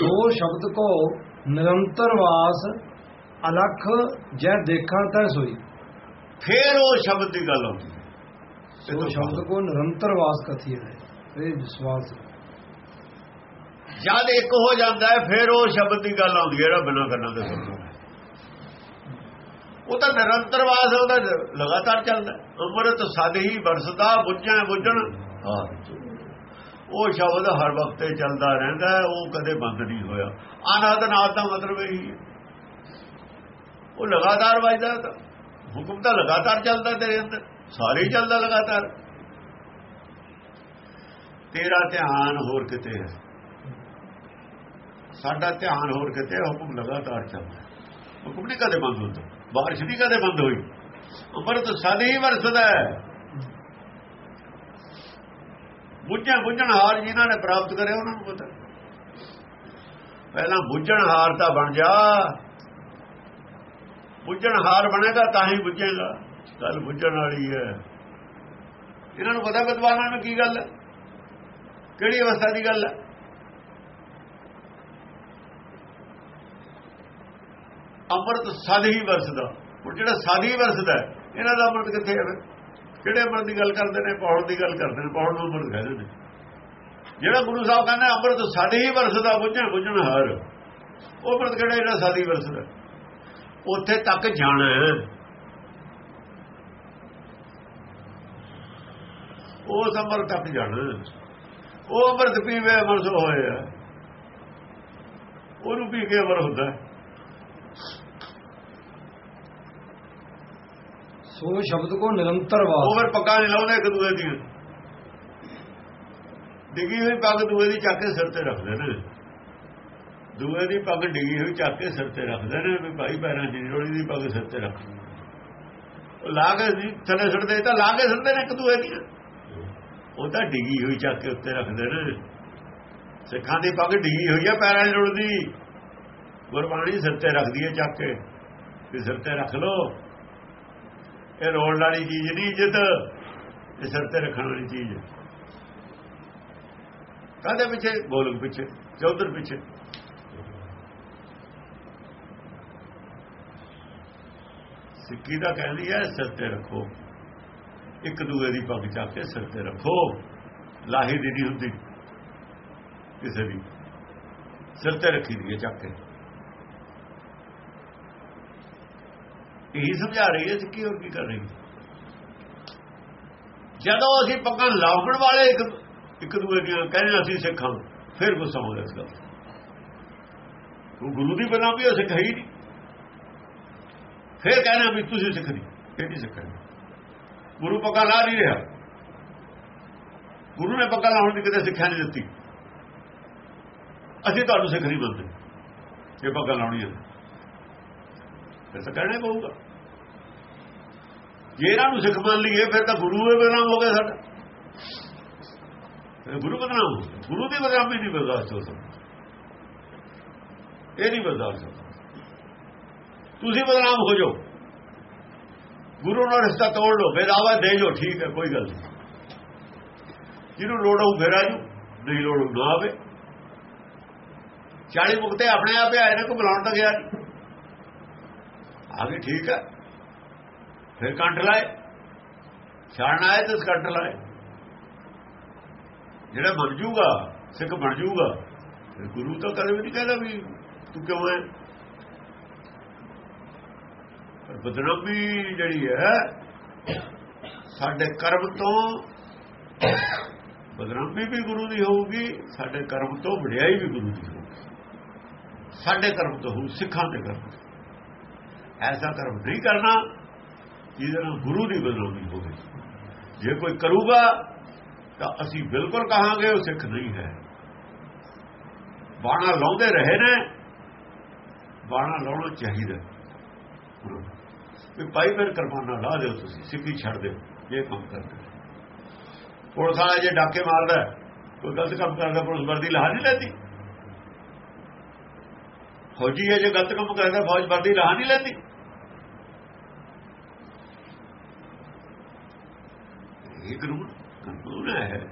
ਸੋ ਸ਼ਬਦ ਕੋ ਨਿਰੰਤਰ ਵਾਸ ਅਲਖ ਜੈ ਦੇਖਣ ਤੈ ਸੋਈ ਫੇਰ ਉਹ ਸ਼ਬਦ ਦੀ ਗੱਲ ਆਉਂਦੀ ਹੈ ਸੋ ਤੋਂ ਸ਼ਬਦ ਕੋ ਨਿਰੰਤਰ ਵਾਸ ਕਥੀ ਹੈ ਇਹ ਵਿਸ਼ਵਾਸ। ਜਦ ਇੱਕ ਹੋ ਜਾਂਦਾ ਹੈ ਫਿਰ ਉਹ ਸ਼ਬਦ ਦੀ ਗੱਲ ਆਉਂਦੀ ਹੈ ਜਿਹੜਾ ਬਿਨਾਂ ਕੰਨਾਂ ਦੇ ਸੁਣਦਾ। ਉਹ ਤਾਂ ਨਿਰੰਤਰ ਵਾਸ ਉਹਦਾ ਲਗਾਤਾਰ ਚੱਲਦਾ ਹੈ। ਅੰਮ੍ਰਿਤ ਸਦ ਹੀ ਵਰਸਦਾ ਬੁੱਝਾਂ ਬੁੱਝਣ ਹਾਂ ਉਹ ਸ਼ਬਦ ਹਰ ਵਕਤ ਤੇ ਚੱਲਦਾ ਰਹਿੰਦਾ ਉਹ ਕਦੇ ਬੰਦ ਨਹੀਂ ਹੋਇਆ। ਅਨਾਦ ਨਾਦ ਦਾ ਮਤਲਬ ਇਹੀ ਹੈ। ਉਹ ਲਗਾਤਾਰ ਵੱਜਦਾ ਤਾਂ। ਹੁਕਮ ਤਾਂ ਲਗਾਤਾਰ ਚੱਲਦਾ ਤੇਰੇ ਅੰਦਰ। ਸਾਰੇ ਹੀ ਚੱਲਦਾ ਲਗਾਤਾਰ। ਤੇਰਾ ਧਿਆਨ ਹੋਰ ਕਿਤੇ ਹੈ। ਸਾਡਾ ਧਿਆਨ ਹੋਰ ਕਿਤੇ ਹੈ, ਹੁਕਮ ਲਗਾਤਾਰ ਚੱਲਦਾ ਹੁਕਮ ਨਹੀਂ ਕਦੇ ਬੰਦ ਹੁੰਦਾ। ਬਾਰਿਸ਼ ਨਹੀਂ ਕਦੇ ਬੰਦ ਹੋਈ। ਅੰਮ੍ਰਿਤ ਸਦਾ ਹੀ ਵਰਸਦਾ ਹੈ। ਬੁੱਝਣ ਬੁੱਝਣ ਹਾਰ ਜਿਨ੍ਹਾਂ ਨੇ ਪ੍ਰਾਪਤ ਕਰਿਆ ਉਹਨਾਂ ਨੂੰ ਪਤਾ। ਪਹਿਲਾਂ ਬੁੱਝਣ ਹਾਰ ਤਾਂ ਬਣ ਜਾ। ਬੁੱਝਣ ਹਾਰ ਬਣੇਗਾ ਤਾਂ ਹੀ ਬੁੱਝੇਗਾ। ਗੱਲ ਬੁੱਝਣ ਵਾਲੀ ਹੈ। ਇਹਨਾਂ ਨੂੰ ਪਤਾ ਵਿਦਵਾਨਾਂ ਨੂੰ ਕੀ ਗੱਲ ਹੈ? ਕਿਹੜੀ ਅਵਸਥਾ ਦੀ ਗੱਲ ਹੈ? ਅੰਮ੍ਰਿਤ ਸਦ ਹੀ ਵਰਸਦਾ। ਹੁਣ ਜਿਹੜਾ ਸਦ ਹੀ ਵਰਸਦਾ ਇਹਨਾਂ ਦਾ ਅੰਮ੍ਰਿਤ ਕਿੱਥੇ ਹੈ ਕਿਹੜੇ ਅੰਮ੍ਰਿਤ ਦੀ ਗੱਲ ਕਰਦੇ ਨੇ, ਪੌੜ ਦੀ ਗੱਲ ਕਰਦੇ ਨੇ, ਪੌੜ ਨੂੰ ਅੰਮ੍ਰਿਤ ਕਹਿੰਦੇ ਨੇ। ਜਿਹੜਾ ਗੁਰੂ ਸਾਹਿਬ ਕਹਿੰਦੇ ਅੰਮ੍ਰਿਤ ਸਦ ਹੀ ਵਰਸਦਾ ਬੁੱਝਣ ਬੁੱਝਣ ਹਰ। ਉਹ ਅੰਮ੍ਰਿਤ ਕਿਹੜਾ, ਜਿਹੜਾ ਸਾਡੀ ਹੀ ਵਰਸਦਾ ਉੱਥੇ ਤੱਕ ਜਾਣਾ ਹੈ। ਉਹ ਅੰਮ੍ਰਿਤ ਤੱਕ ਜਾਣਾ ਉਹ ਅੰਮ੍ਰਿਤ ਪੀਵੇ, ਅਮਰ ਸੋ ਹੋਇਆ ਉਹਨੂੰ ਪੀ ਕੇ ਅਮਰ ਹੁੰਦਾ ਹੈ। ਸੋ ਸ਼ਬਦ ਕੋ ਨਿਰੰਤਰ ਉਹ ਫਿਰ ਪੱਕਾ ਨਹੀਂ ਲਾਉਂਦੇ ਇੱਕ ਦੂਏ ਦੀ ਡਿੱਗੀ ਹੋਈ ਪੱਗ ਦੂਏ ਦੀ ਚੱਕ ਕੇ ਸਿਰ ਤੇ ਰੱਖਦੇ ਨੇ। ਦੂਏ ਦੀ ਪੱਗ ਡਿੱਗੀ ਹੋਈ ਚੱਕ ਕੇ ਸਿਰ ਤੇ ਰੱਖਦੇ ਨੇ ਵੀ ਭਾਈ ਪੈਰਾਂ ਦੀ ਰੋੜੀ ਦੀ ਪੱਗ ਸਿਰ ਤੇ ਰੱਖ। ਉਹ ਲਾ ਕੇ ਥੱਲੇ ਸੁੱਟਦੇ ਤਾਂ ਲਾ ਕੇ ਸੁੱਟਦੇ ਨੇ ਇੱਕ ਦੂਏ ਦੀ। ਉਹ ਤਾਂ ਡਿੱਗੀ ਹੋਈ ਚੱਕ ਕੇ ਉੱਤੇ ਰੱਖਦੇ ਨੇ। ਸਿੱਖਾਂ ਦੀ ਪੱਗ ਡਿੱਗੀ ਹੋਈ ਆ ਪੈਰਾਂ ਦੀ ਰੁੜਦੀ ਗੁਰਬਾਣੀ ਸਿਰ ਤੇ ਰੱਖਦੀ ਹੈ ਚੱਕ ਕੇ। ਸਿਰ ਤੇ ਰੱਖ ਲੋ ਇਹ ਰੋਣ ਵਾਲੀ ਚੀਜ਼ ਨਹੀਂ, ਇੱਜ਼ਤ ਇਹ ਸਿਰ ਤੇ ਰੱਖਣ ਵਾਲੀ ਚੀਜ਼। ਹੈ ਕਾਹਦੇ ਪਿੱਛੇ? ਗੋਲਕ ਪਿੱਛੇ, ਚੌਧਰ ਪਿੱਛੇ। ਸਿੱਕੀ ਦਾ ਕਹਿੰਦੀ ਹੈ, ਸਿਰ ਤੇ ਰੱਖੋ। ਇੱਕ ਦੂਏ ਦੀ ਪੱਗ ਚੱਕ ਕੇ ਸਿਰ ਤੇ ਰੱਖੋ। ਲਾਹੀ ਦੀ ਨਹੀਂ ਹੁੰਦੀ, ਕਿਸੇ ਦੀ। ਸਿਰ ਤੇ ਰੱਖੀ ਦੀ ਹੈ, ਚੱਕ ਕੇ। ਇਹੀ ਸਮਝਾ ਰਹੀ ਹੈ ਸਿੱਖੀ ਹੋਰ ਕੀ ਕਰ ਰਹੀ ਜਦੋਂ ਅਸੀਂ ਪੱਕਾ ਲਾਉਣ ਵਾਲੇ ਇੱਕ ਇੱਕ ਦੂਏ ਦੀਆਂ ਕਹਿੰਦੇ ਅਸੀਂ ਸਿੱਖਾਂ ਫਿਰ ਗੁੱਸਾ ਹੋ ਜਾਂਦਾ ਤੂੰ ਗੁਰੂ ਦੀ ਬਨਾਮੀ ਉਹ ਸਿੱਖ ਹੀ ਨਹੀਂ। ਫਿਰ ਕਹਿੰਦੇ ਵੀ ਤੁਸੀਂ ਸਿੱਖ ਨਹੀਂ ਕਿਹੜੀ ਸਿੱਖ ਹੈ? ਗੁਰੂ ਪੱਕਾ ਲਾ ਨਹੀਂ ਰਿਹਾ। ਗੁਰੂ ਨੇ ਪੱਕਾ ਲਾਉਣ ਦੀ ਕਿਤੇ ਸਿੱਖਿਆ ਨਹੀਂ ਦਿੱਤੀ। ਅਸੀਂ ਤੁਹਾਨੂੰ ਸਿੱਖ ਨਹੀਂ ਮੰਨਦੇ। ਇਹ ਪੱਗਾਂ ਲਾਉਣੀਆਂ ਫਿਰ ਤਾਂ ਕਹਿਣਾ ਹੀ ਪਊਗਾ। ਜੇ ਇਹਨਾਂ ਨੂੰ ਸਿੱਖ ਮੰਨ ਲਈਏ, ਫਿਰ ਤਾਂ ਗੁਰੂ ਦੇ ਬਦਨਾਮ ਹੋ ਗਿਆ ਸਾਡਾ। ਫਿਰ ਗੁਰੂ ਬਦਨਾਮ ਹੋ ਗੁਰੂ ਦੀ ਬਦਨਾਮੀ ਨਹੀਂ ਬਰਦਾਸ਼ਤ ਹੋ ਸਕਦੀ। ਇਹ ਨਹੀਂ ਬਰਦਾਸ਼ਤ ਹੋ ਤੁਸੀਂ ਬਦਨਾਮ ਹੋ ਜਾਓ। ਗੁਰੂ ਨਾਲ ਰਿਸ਼ਤਾ ਤੋੜ ਲਓ, ਫਿਰ ਆਵਾ ਦੇ ਜੋ ਠੀਕ ਹੈ, ਕੋਈ ਗੱਲ ਨਹੀਂ। ਜਿਹਨੂੰ ਲੋੜ ਹੋਊ ਫਿਰ ਆਜੂ ਨਹੀਂ ਲੋੜ ਹੋਊ ਨਾ ਆਵੇ। 40 ਮੁਕਤੇ ਆਪਣੇ ਆਪ ਆਏ ਨੇ ਕੋ ਬੁਲਾਉਣ ਤਾਂ ਗਿਆ ਨਹੀਂ ਆਗੇ ਠੀਕ ਹੈ। ਫਿਰ ਕੰਟ ਲਾਏ। ਛਾੜਨ ਆਏ ਤੇ ਕੰਟ ਲਾਏ। ਜਿਹੜਾ ਬਣ ਜੂਗਾ, ਸਿੱਖ ਬਣ ਜੂਗਾ, ਫਿਰ ਗੁਰੂ ਤਾਂ ਕਦੇ ਵੀ ਨਹੀਂ ਕਹਿੰਦਾ ਵੀ ਤੂੰ ਕਿਉਂ ਹੈ ਪਰ ਬਦਨਾਮੀ ਜਿਹੜੀ ਹੈ, ਸਾਡੇ ਕਰਮ ਤੋਂ ਬਦਨਾਮੀ ਵੀ ਗੁਰੂ ਦੀ ਹੋਊਗੀ, ਸਾਡੇ ਕਰਮ ਤੋਂ ਵਡਿਆਈ ਵੀ ਗੁਰੂ ਦੀ ਹੋਊਗੀ। ਸਾਡੇ ਕਰਮ ਤੋਂ ਹੋਊ ਸਿੱਖਾਂ ਦੇ ਕਰਮ ਤੋਂ। ਐਸਾ ਕਰਮ ਨਹੀਂ ਕਰਨਾ। ਜਿਹਦੇ ਨਾਲ ਗੁਰੂ ਦੀ ਬਦਨਾਮੀ ਹੋਵੇ ਜੇ ਕੋਈ ਕਰੂਗਾ, ਤਾਂ ਅਸੀਂ ਬਿਲਕੁਲ ਕਹਾਂਗੇ ਉਹ ਸਿੱਖ ਨਹੀਂ ਹੈ। ਬਾਣਾ ਲਾਉਂਦੇ ਰਹੇ ਨੇ, ਬਾਣਾ ਲਾਉਣਾ ਚਾਹੀਦਾ ਵੀ ਭਾਈ ਫਿਰ ਕਰਮਾਨਾ ਲਾ ਦਿਓ ਤੁਸੀਂ, ਸਿੱਖੀ ਛੱਡ ਦਿਓ, ਇਹ ਕੰਮ ਕਰਦੇ ਪੁਲਿਸ ਵਾਲਾ ਜੇ ਡਾਕੇ ਮਾਰਦਾ ਕੋਈ ਗਲਤ ਕੰਮ ਕਰਦਾ, ਪੁਲਿਸ ਵਰਦੀ ਲਾ ਨਹੀਂ ਲੈਂਦੀ। ਫੌਜੀ ਹੈ ਜੇ ਗਲਤ ਕੰਮ ਕਰਦਾ, ਫੌਜ ਵਰਦੀ ਲਾ ਨਹੀਂ ਲੈਂਦੀ। ਇਹ ਕਾਨੂੰਨ ਕਾਨੂੰਨ ਹੈ।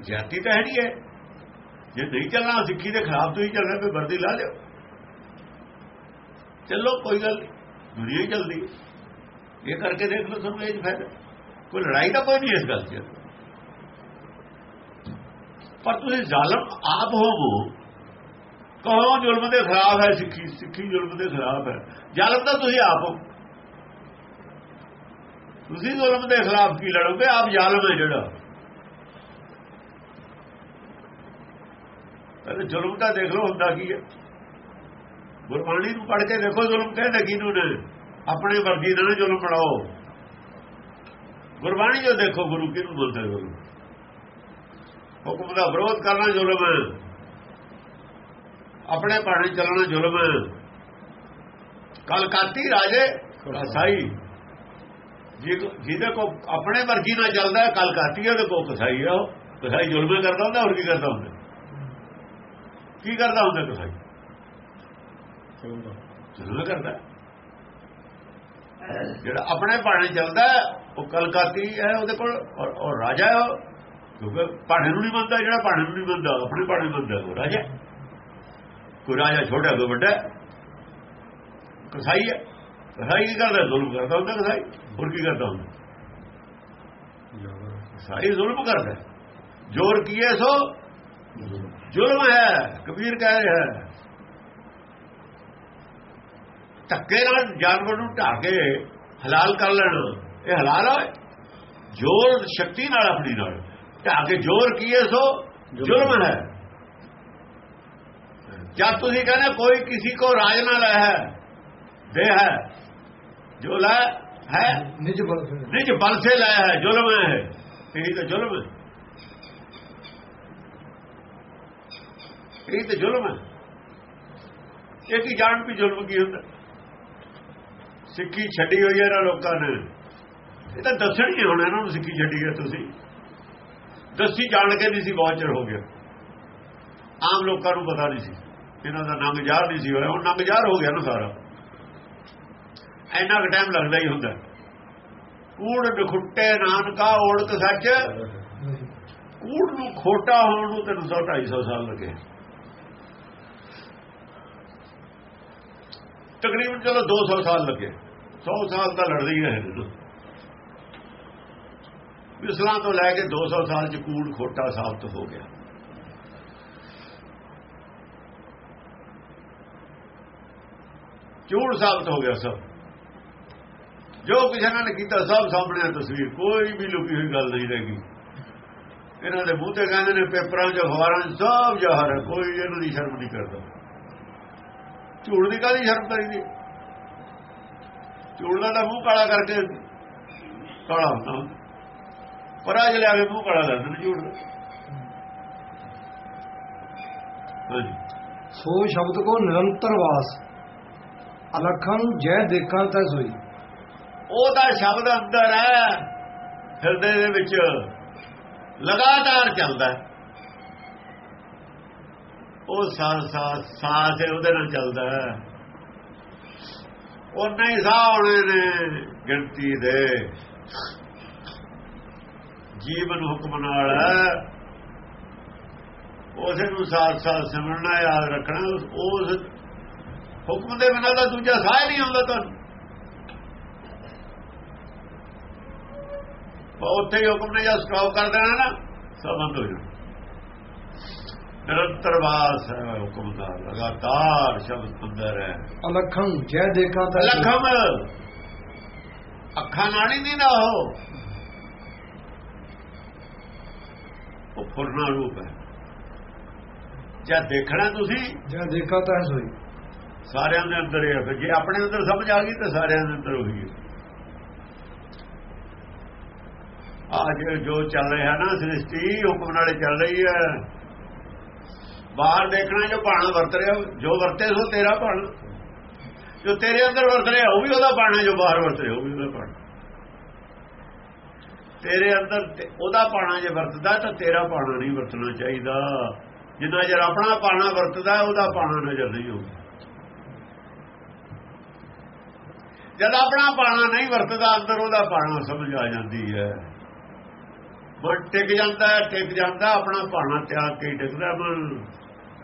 ਜਾਤੀ ਤਾਂ ਹੈ ਨਹੀਂ ਹੈ। ਜੇ ਨਹੀਂ ਚੱਲਣਾ, ਸਿੱਖੀ ਦੇ ਖਿਲਾਫ ਤੁਸੀਂ ਚੱਲਣਾ ਰਹੇ ਵਰਦੀ ਲਾ ਲਿਓ। ਚੱਲੋ, ਕੋਈ ਗੱਲ ਨਹੀਂ। ਦੁਨੀਆ ਹੀ ਚੱਲਦੀ ਇਹ ਕਰਕੇ ਦੇਖ ਲਓ ਤੁਹਾਨੂੰ ਇਹ 'ਚ ਫਾਇਦਾ। ਕੋਈ ਲੜਾਈ ਤਾਂ ਕੋਈ ਨਹੀਂ ਇਸ ਗੱਲ 'ਚ। ਪਰ ਤੁਸੀਂ ਜ਼ਾਲਮ ਆਪ ਹੋਵੋ। ਕਹੋ, ਜ਼ੁਲਮ ਦੇ ਖਿਲਾਫ ਹੈ, ਸਿੱਖੀ ਸਿੱਖੀ ਜ਼ੁਲਮ ਦੇ ਖਿਲਾਫ ਹੈ। ਜ਼ਾਲਮ ਤਾਂ ਤੁਸੀਂ ਆਪ ਹੋ। ਤੁਸੀਂ ਜ਼ੁਲਮ ਦੇ ਖਿਲਾਫ ਕੀ ਲੜੋਗੇ? ਆਪ ਜ਼ਾਲਮ ਹੈ ਜਿਹੜਾ। ਪਹਿਲੇ ਜ਼ੁਲਮ ਤਾਂ ਦੇਖ ਲਓ ਹੁੰਦਾ ਕੀ ਹੈ। ਗੁਰਬਾਣੀ ਨੂੰ ਪੜ੍ਹ ਕੇ ਦੇਖੋ ਜ਼ੁਲਮ ਕਹਿੰਦਾ ਕਿਹਨੂੰ ਨੇ? ਆਪਣੇ ਵਰਗੀ ਨਾਲ ਜ਼ੁਲਮ ਪੜਾਓ ਗੁਰਬਾਣੀ ਜੋ ਦੇਖੋ, ਗੁਰੂ ਕਿਹਨੂੰ ਬੋਲਦਾ ਗੁਰੂ ਹੁਕਮ ਦਾ ਵਿਰੋਧ ਕਰਨਾ ਜ਼ੁਲਮ ਹੈ। ਆਪਣੇ ਪਾਣੇ ਚੱਲਣਾ ਜ਼ੁਲਮ ਹੈ। ਕਲਕਾਤੀ ਰਾਜੇ ਕਸਾਈ ਜਿਹਦੇ ਕੋ ਆਪਣੇ ਮਰਜ਼ੀ ਨਾਲ ਚੱਲਦਾ ਹੈ ਕਲਕਾਤੀ ਉਹਦੇ ਕੋ ਕਸਾਈ ਹੈ ਉਹ। ਕਸਾਈ ਜ਼ੁਲਮ ਕਰਦਾ ਹੁੰਦਾ, ਹੋਰ ਕੀ ਕਰਦਾ ਹੁੰਦਾ? ਕੀ ਕਰਦਾ ਹੁੰਦਾ ਕਸਾਈ? ਜ਼ੁਲਮ ਕਰਦਾ। ਜਿਹੜਾ ਆਪਣੇ ਭਾਣੇ ਚੱਲਦਾ ਉਹ ਕਲਕਾਤੀ ਹੈ ਉਹਦੇ ਕੋਲ, ਔਰ ਰਾਜਾ ਹੈ ਕਿਉਂਕਿ ਭਾਣੇ ਨੂੰ ਨਹੀਂ ਮੰਨਦਾ, ਜਿਹੜਾ ਭਾਣੇ ਨੂੰ ਨਹੀਂ ਮੰਨਦਾ, ਆਪਣੇ ਪਾਣੇ ਮੰਨਦਾ ਉਹ ਰਾਜਾ। ਕੋਈ ਰਾਜਾ ਛੋਟਾ, ਕੋਈ ਵੱਡਾ। ਕਸਾਈ ਹੈ। ਕਸਾਈ ਕੀ ਕਰਦਾ ਜ਼ੁਲਮ ਕਰਦਾ ਹੁੰਦਾ ਕਸਾਈ ਹੋਰ ਕੀ ਕਰਦਾ ਹੁੰਦਾ ਕਸਾਈ ਜ਼ੁਲਮ ਕਰਦਾ ਜੋਰ ਕੀਏ ਸੋ ਜ਼ੁਲਮ ਹੈ ਕਬੀਰ ਕਹਿ ਰਿਹਾ ਹੈ ਧੱਕੇ ਨਾਲ ਜਾਨਵਰ ਨੂੰ ਢਾ ਕੇ ਹਲਾਲ ਕਰ ਲੈਣਾ ਇਹ ਹਲਾਲ ਹੈ ਜੋਰ ਸ਼ਕਤੀ ਨਾਲ ਆਪਣੀ ਨਾਲ ਢਾ ਕੇ ਜੋਰ ਕੀਏ ਸੋ ਜ਼ੁਲਮ ਹੈ ਜਦ ਤੁਸੀਂ ਕਹਿੰਦੇ ਕੋਈ ਕਿਸੇ ਕੋ ਰਾਜ ਨਾ ਲੈ ਹੈ ਦੇ ਹੈ ਜੋ ਲੈ ਹੈ ਨਿਜ ਬਲ ਫਿਰ ਨਿਜ ਬਲ ਸੇ ਲਾਇਆ ਹੈ ਜ਼ੁਲਮ ਹੈ ਇਹ ਤਾਂ ਜ਼ੁਲਮ ਹੈ ਇਹ ਤਾਂ ਜ਼ੁਲਮ ਹੈ ਇਹ ਕੀ ਜਾਣ ਵੀ ਜ਼ੁਲਮ ਕੀ ਹੁੰਦਾ ਸਿੱਖੀ ਛੱਡੀ ਹੋਈ ਹੈ ਨਾ ਲੋਕਾਂ ਨੇ ਇਹ ਤਾਂ ਦੱਸਣ ਹੀ ਹੁਣ ਇਹਨਾਂ ਨੂੰ ਸਿੱਖੀ ਛੱਡੀ ਹੈ ਤੁਸੀਂ ਦੱਸੀ ਜਾਣ ਕੇ ਨਹੀਂ ਸੀ ਬਹੁਤ ਚਿਰ ਹੋ ਗਿਆ ਆਮ ਲੋਕਾਂ ਨੂੰ ਪਤਾ ਨਹੀਂ ਸੀ ਇਹਨਾਂ ਦਾ ਨੰਗ ਜ਼ਾਰ ਨਹੀਂ ਸੀ ਹੋਇਆ ਹੁਣ ਨੰਗ ਜ਼ਾਰ ਹੋ ਗਿਆ ਨਾ ਸਾਰਾ ਇੰਨਾ ਕੁ ਟਾਈਮ ਲੱਗਦਾ ਹੀ ਹੁੰਦਾ। ਕੂੜ ਨਖੁੱਟੇ ਨਾਨਕਾ ਓੜਕ ਸੱਚ। ਕੂੜ ਨੂੰ ਖੋਟਾ ਹੋਣ ਨੂੰ 300 250 ਸਾਲ ਲੱਗੇ। ਤਕਰੀਬਨ ਚਲੋ 200 ਸਾਲ ਲੱਗੇ 100 ਸਾਲ ਤਾਂ ਲੜਦੇ ਹੀ ਰਹੇ ਨੇ ਇਸਲਾਮ ਤੋਂ ਲੈ ਕੇ 200 ਸਾਲ ਚ ਕੂੜ ਖੋਟਾ ਸਾਬਤ ਹੋ ਗਿਆ। ਝੂਠ ਸਾਬਤ ਹੋ ਗਿਆ ਸਭ। ਜੋ ਕਿਸੇ ਨੇ ਕੀਤਾ, ਸਭ ਸਾਹਮਣੇ ਆ ਤਸਵੀਰ। ਕੋਈ ਵੀ ਲੁਕੀ ਹੋਈ ਗੱਲ ਨਹੀਂ ਰਹਿ ਗਈ। ਇਹਨਾਂ ਦੇ ਮੂੰਹ ਤੇ ਕਹਿੰਦੇ ਨੇ, ਪੇਪਰਾਂ 'ਚ ਅਖਬਾਰਾਂ 'ਚ ਸਭ ਜ਼ਾਹਰ ਹੈ, ਕੋਈ ਇਹਨਾਂ ਦੀ ਸ਼ਰਮ ਨਹੀਂ ਕਰਦਾ। ਝੂਠ ਦੀ ਕਾਹਦੀ ਸ਼ਰਮ ਕਰੀਦੀ? ਝੂਠ ਦਾ ਤਾਂ ਮੂੰਹ ਕਾਲਾ ਕਰਕੇ ਕਾਲਾ ਹੁੰਦਾ। ਪਰ ਅੱਜ ਲਿਆ ਕੇ ਮੂੰਹ ਕਾਲਾ ਕਰ ਦਿੰਦੇ ਝੂਠ। ਹਾਂਜੀ। ਸੋ ਸ਼ਬਦ ਕੋ ਨਿਰੰਤਰ ਵਾਸ। ਅਲਖੰ ਜੈ ਦੇਖਾਂ ਤੈ ਸੋਈ। ਉਹ ਤਾਂ ਸ਼ਬਦ ਅੰਦਰ ਹੈ। ਹਿਰਦੇ ਦੇ ਵਿੱਚ ਲਗਾਤਾਰ ਚੱਲਦਾ ਉਹ ਸਾਹ ਸਾਹ ਸਾਹ ਉਹਦੇ ਨਾਲ ਚੱਲਦਾ ਹੈ। ਉਹ ਨਹੀਂ ਸਾਹ ਹੋਣੇ ਨੇ ਗਿਣਤੀ ਦੇ। ਜੀਵਨ ਹੁਕਮ ਨਾਲ ਹੈ। ਉਸੇ ਨੂੰ ਸਾਥ ਸਾਥ ਸਿਮਰਨਾ, ਯਾਦ ਰੱਖਣਾ, ਉਸ- ਹੁਕਮ ਦੇ ਬਿਨਾਂ ਤਾਂ ਦੂਜਾ ਸਾਹ ਨਹੀਂ ਆਉਂਦਾ ਤੁਹਾਨੂੰ। ਉੱਥੇ ਹੀ ਹੁਕਮ ਨੇ ਜਦ ਸਟਾਪ ਕਰ ਦੇਣਾ ਨਾ ਸਭ ਬੰਦ ਹੋ ਜਾਣਾ। ਨਿਰੰਤਰ ਵਾਸ ਹੈ ਹੁਕਮ ਦਾ ਲਗਾਤਾਰ ਸ਼ਬਦ ਅੰਦਰ ਹੈ ਅਲਖੰ ਜੈ ਦੇਖਾਂ ਤੈ। ਲਖਮ ਅੱਖਾਂ ਨਾਲ ਹੀ ਨਹੀਂ ਨਾ ਹੋ ਉਹ ਫੁਰਨਾ ਰੂਪ ਹੈ। ਜਦ ਦੇਖਣਾ ਤੁਸੀਂ ਜੈ ਦੇਖਾਂ ਤੈ ਸੋਈ। ਸਾਰਿਆਂ ਦੇ ਅੰਦਰ ਹੀ। ਜੇ ਆਪਣੇ ਅੰਦਰ ਸਮਝ ਆ ਗਈ ਤਾਂ ਸਾਰਿਆਂ ਦੇ ਅੰਦਰ ਉਹੀ ਹੈ। ਅੱਜ ਜੋ ਚੱਲ ਰਿਹਾ ਨਾ, ਸ੍ਰਿਸ਼ਟੀ ਹੁਕਮ ਨਾਲੇ ਚੱਲ ਰਹੀ ਹੈ। ਬਾਹਰ ਦੇਖਣਾ ਜੋ ਬਾਣਾ ਵਰਤ ਰਿਹਾ, ਜੋ ਵਰਤੇ ਸੋ ਤੇਰਾ ਬਾਣਾ। ਜੋ ਤੇਰੇ ਅੰਦਰ ਵਰਤ ਰਿਹਾ, ਉਹ ਵੀ ਉਹਦਾ ਬਾਣਾ ਜੋ ਬਾਹਰ ਵਰਤ ਰਿਹਾ, ਉਹ ਵੀ ਉਹਦਾ ਬਾਣਾ। ਤੇਰੇ ਅੰਦਰ ਉਹਦਾ ਪਾਣਾ ਜੇ ਵਰਤਦਾ, ਤਾਂ ਤੇਰਾ ਬਾਣਾ ਨਹੀਂ ਵਰਤਣਾ ਚਾਹੀਦਾ। ਜਿੰਨਾ ਜਰ ਆਪਣਾ ਪਾਣਾ ਵਰਤਦਾ, ਉਹਦਾ ਪਾਣਾ ਨਜ਼ਰ ਨਹੀਂ ਆਉਂਦਾ। ਜਦ ਆਪਣਾ ਪਾਣਾ ਨਹੀਂ ਵਰਤਦਾ, ਅੰਦਰ ਉਹਦਾ ਪਾਣਾ ਸਮਝ ਆ ਜਾਂਦੀ ਹੈ। ਮਨ ਟਿਕ ਜਾਂਦਾ ਹੈ ਟਿਕ ਜਾਂਦਾ ਆਪਣਾ ਭਾਣਾ ਤਿਆਗ ਕੇ ਟਿਕਦਾ ਮਨ।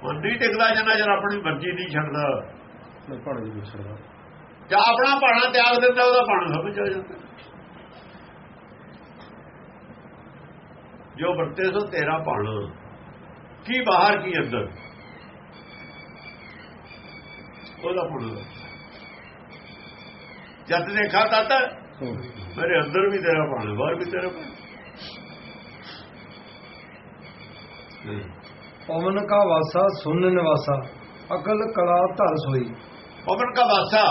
ਮਨ ਨਹੀਂ ਟਿਕਦਾ ਜਿੰਨਾ ਚਿਰ ਆਪਣੀ ਮਰਜ਼ੀ ਨਹੀਂ ਛੱਡਦਾ। ਪੜ੍ਹ ਨਹੀਂ ਸਕਦਾ ਜਾਂ ਆਪਣਾ ਭਾਣਾ ਤਿਆਗ ਦਿੰਦਾ ਉਹਦਾ ਭਾਣਾ ਸਮਝ ਆ ਜਾਂਦਾ। ਜੋ ਵਰਤੇ ਸੋ ਤੇਰਾ ਭਾਣਾ। ਕੀ ਬਾਹਰ ਕੀ ਅੰਦਰ? ਉਹਦਾ ਭਾਣਾ। ਜਦ ਦੇਖਾ ਤਤ ਮੇਰੇ ਅੰਦਰ ਵੀ ਤੇਰਾ ਭਾਣਾ ਬਾਹਰ ਵੀ ਤੇਰਾ ਭਾਣਾ। ਪਵਨ ਕਾ ਵਾਸਾ ਸੁਨ ਨਿਵਾਸਾ ਅਕਲ ਕਲਾ ਧਰ ਸੋਈ ਪਵਨ ਕਾ ਵਾਸਾ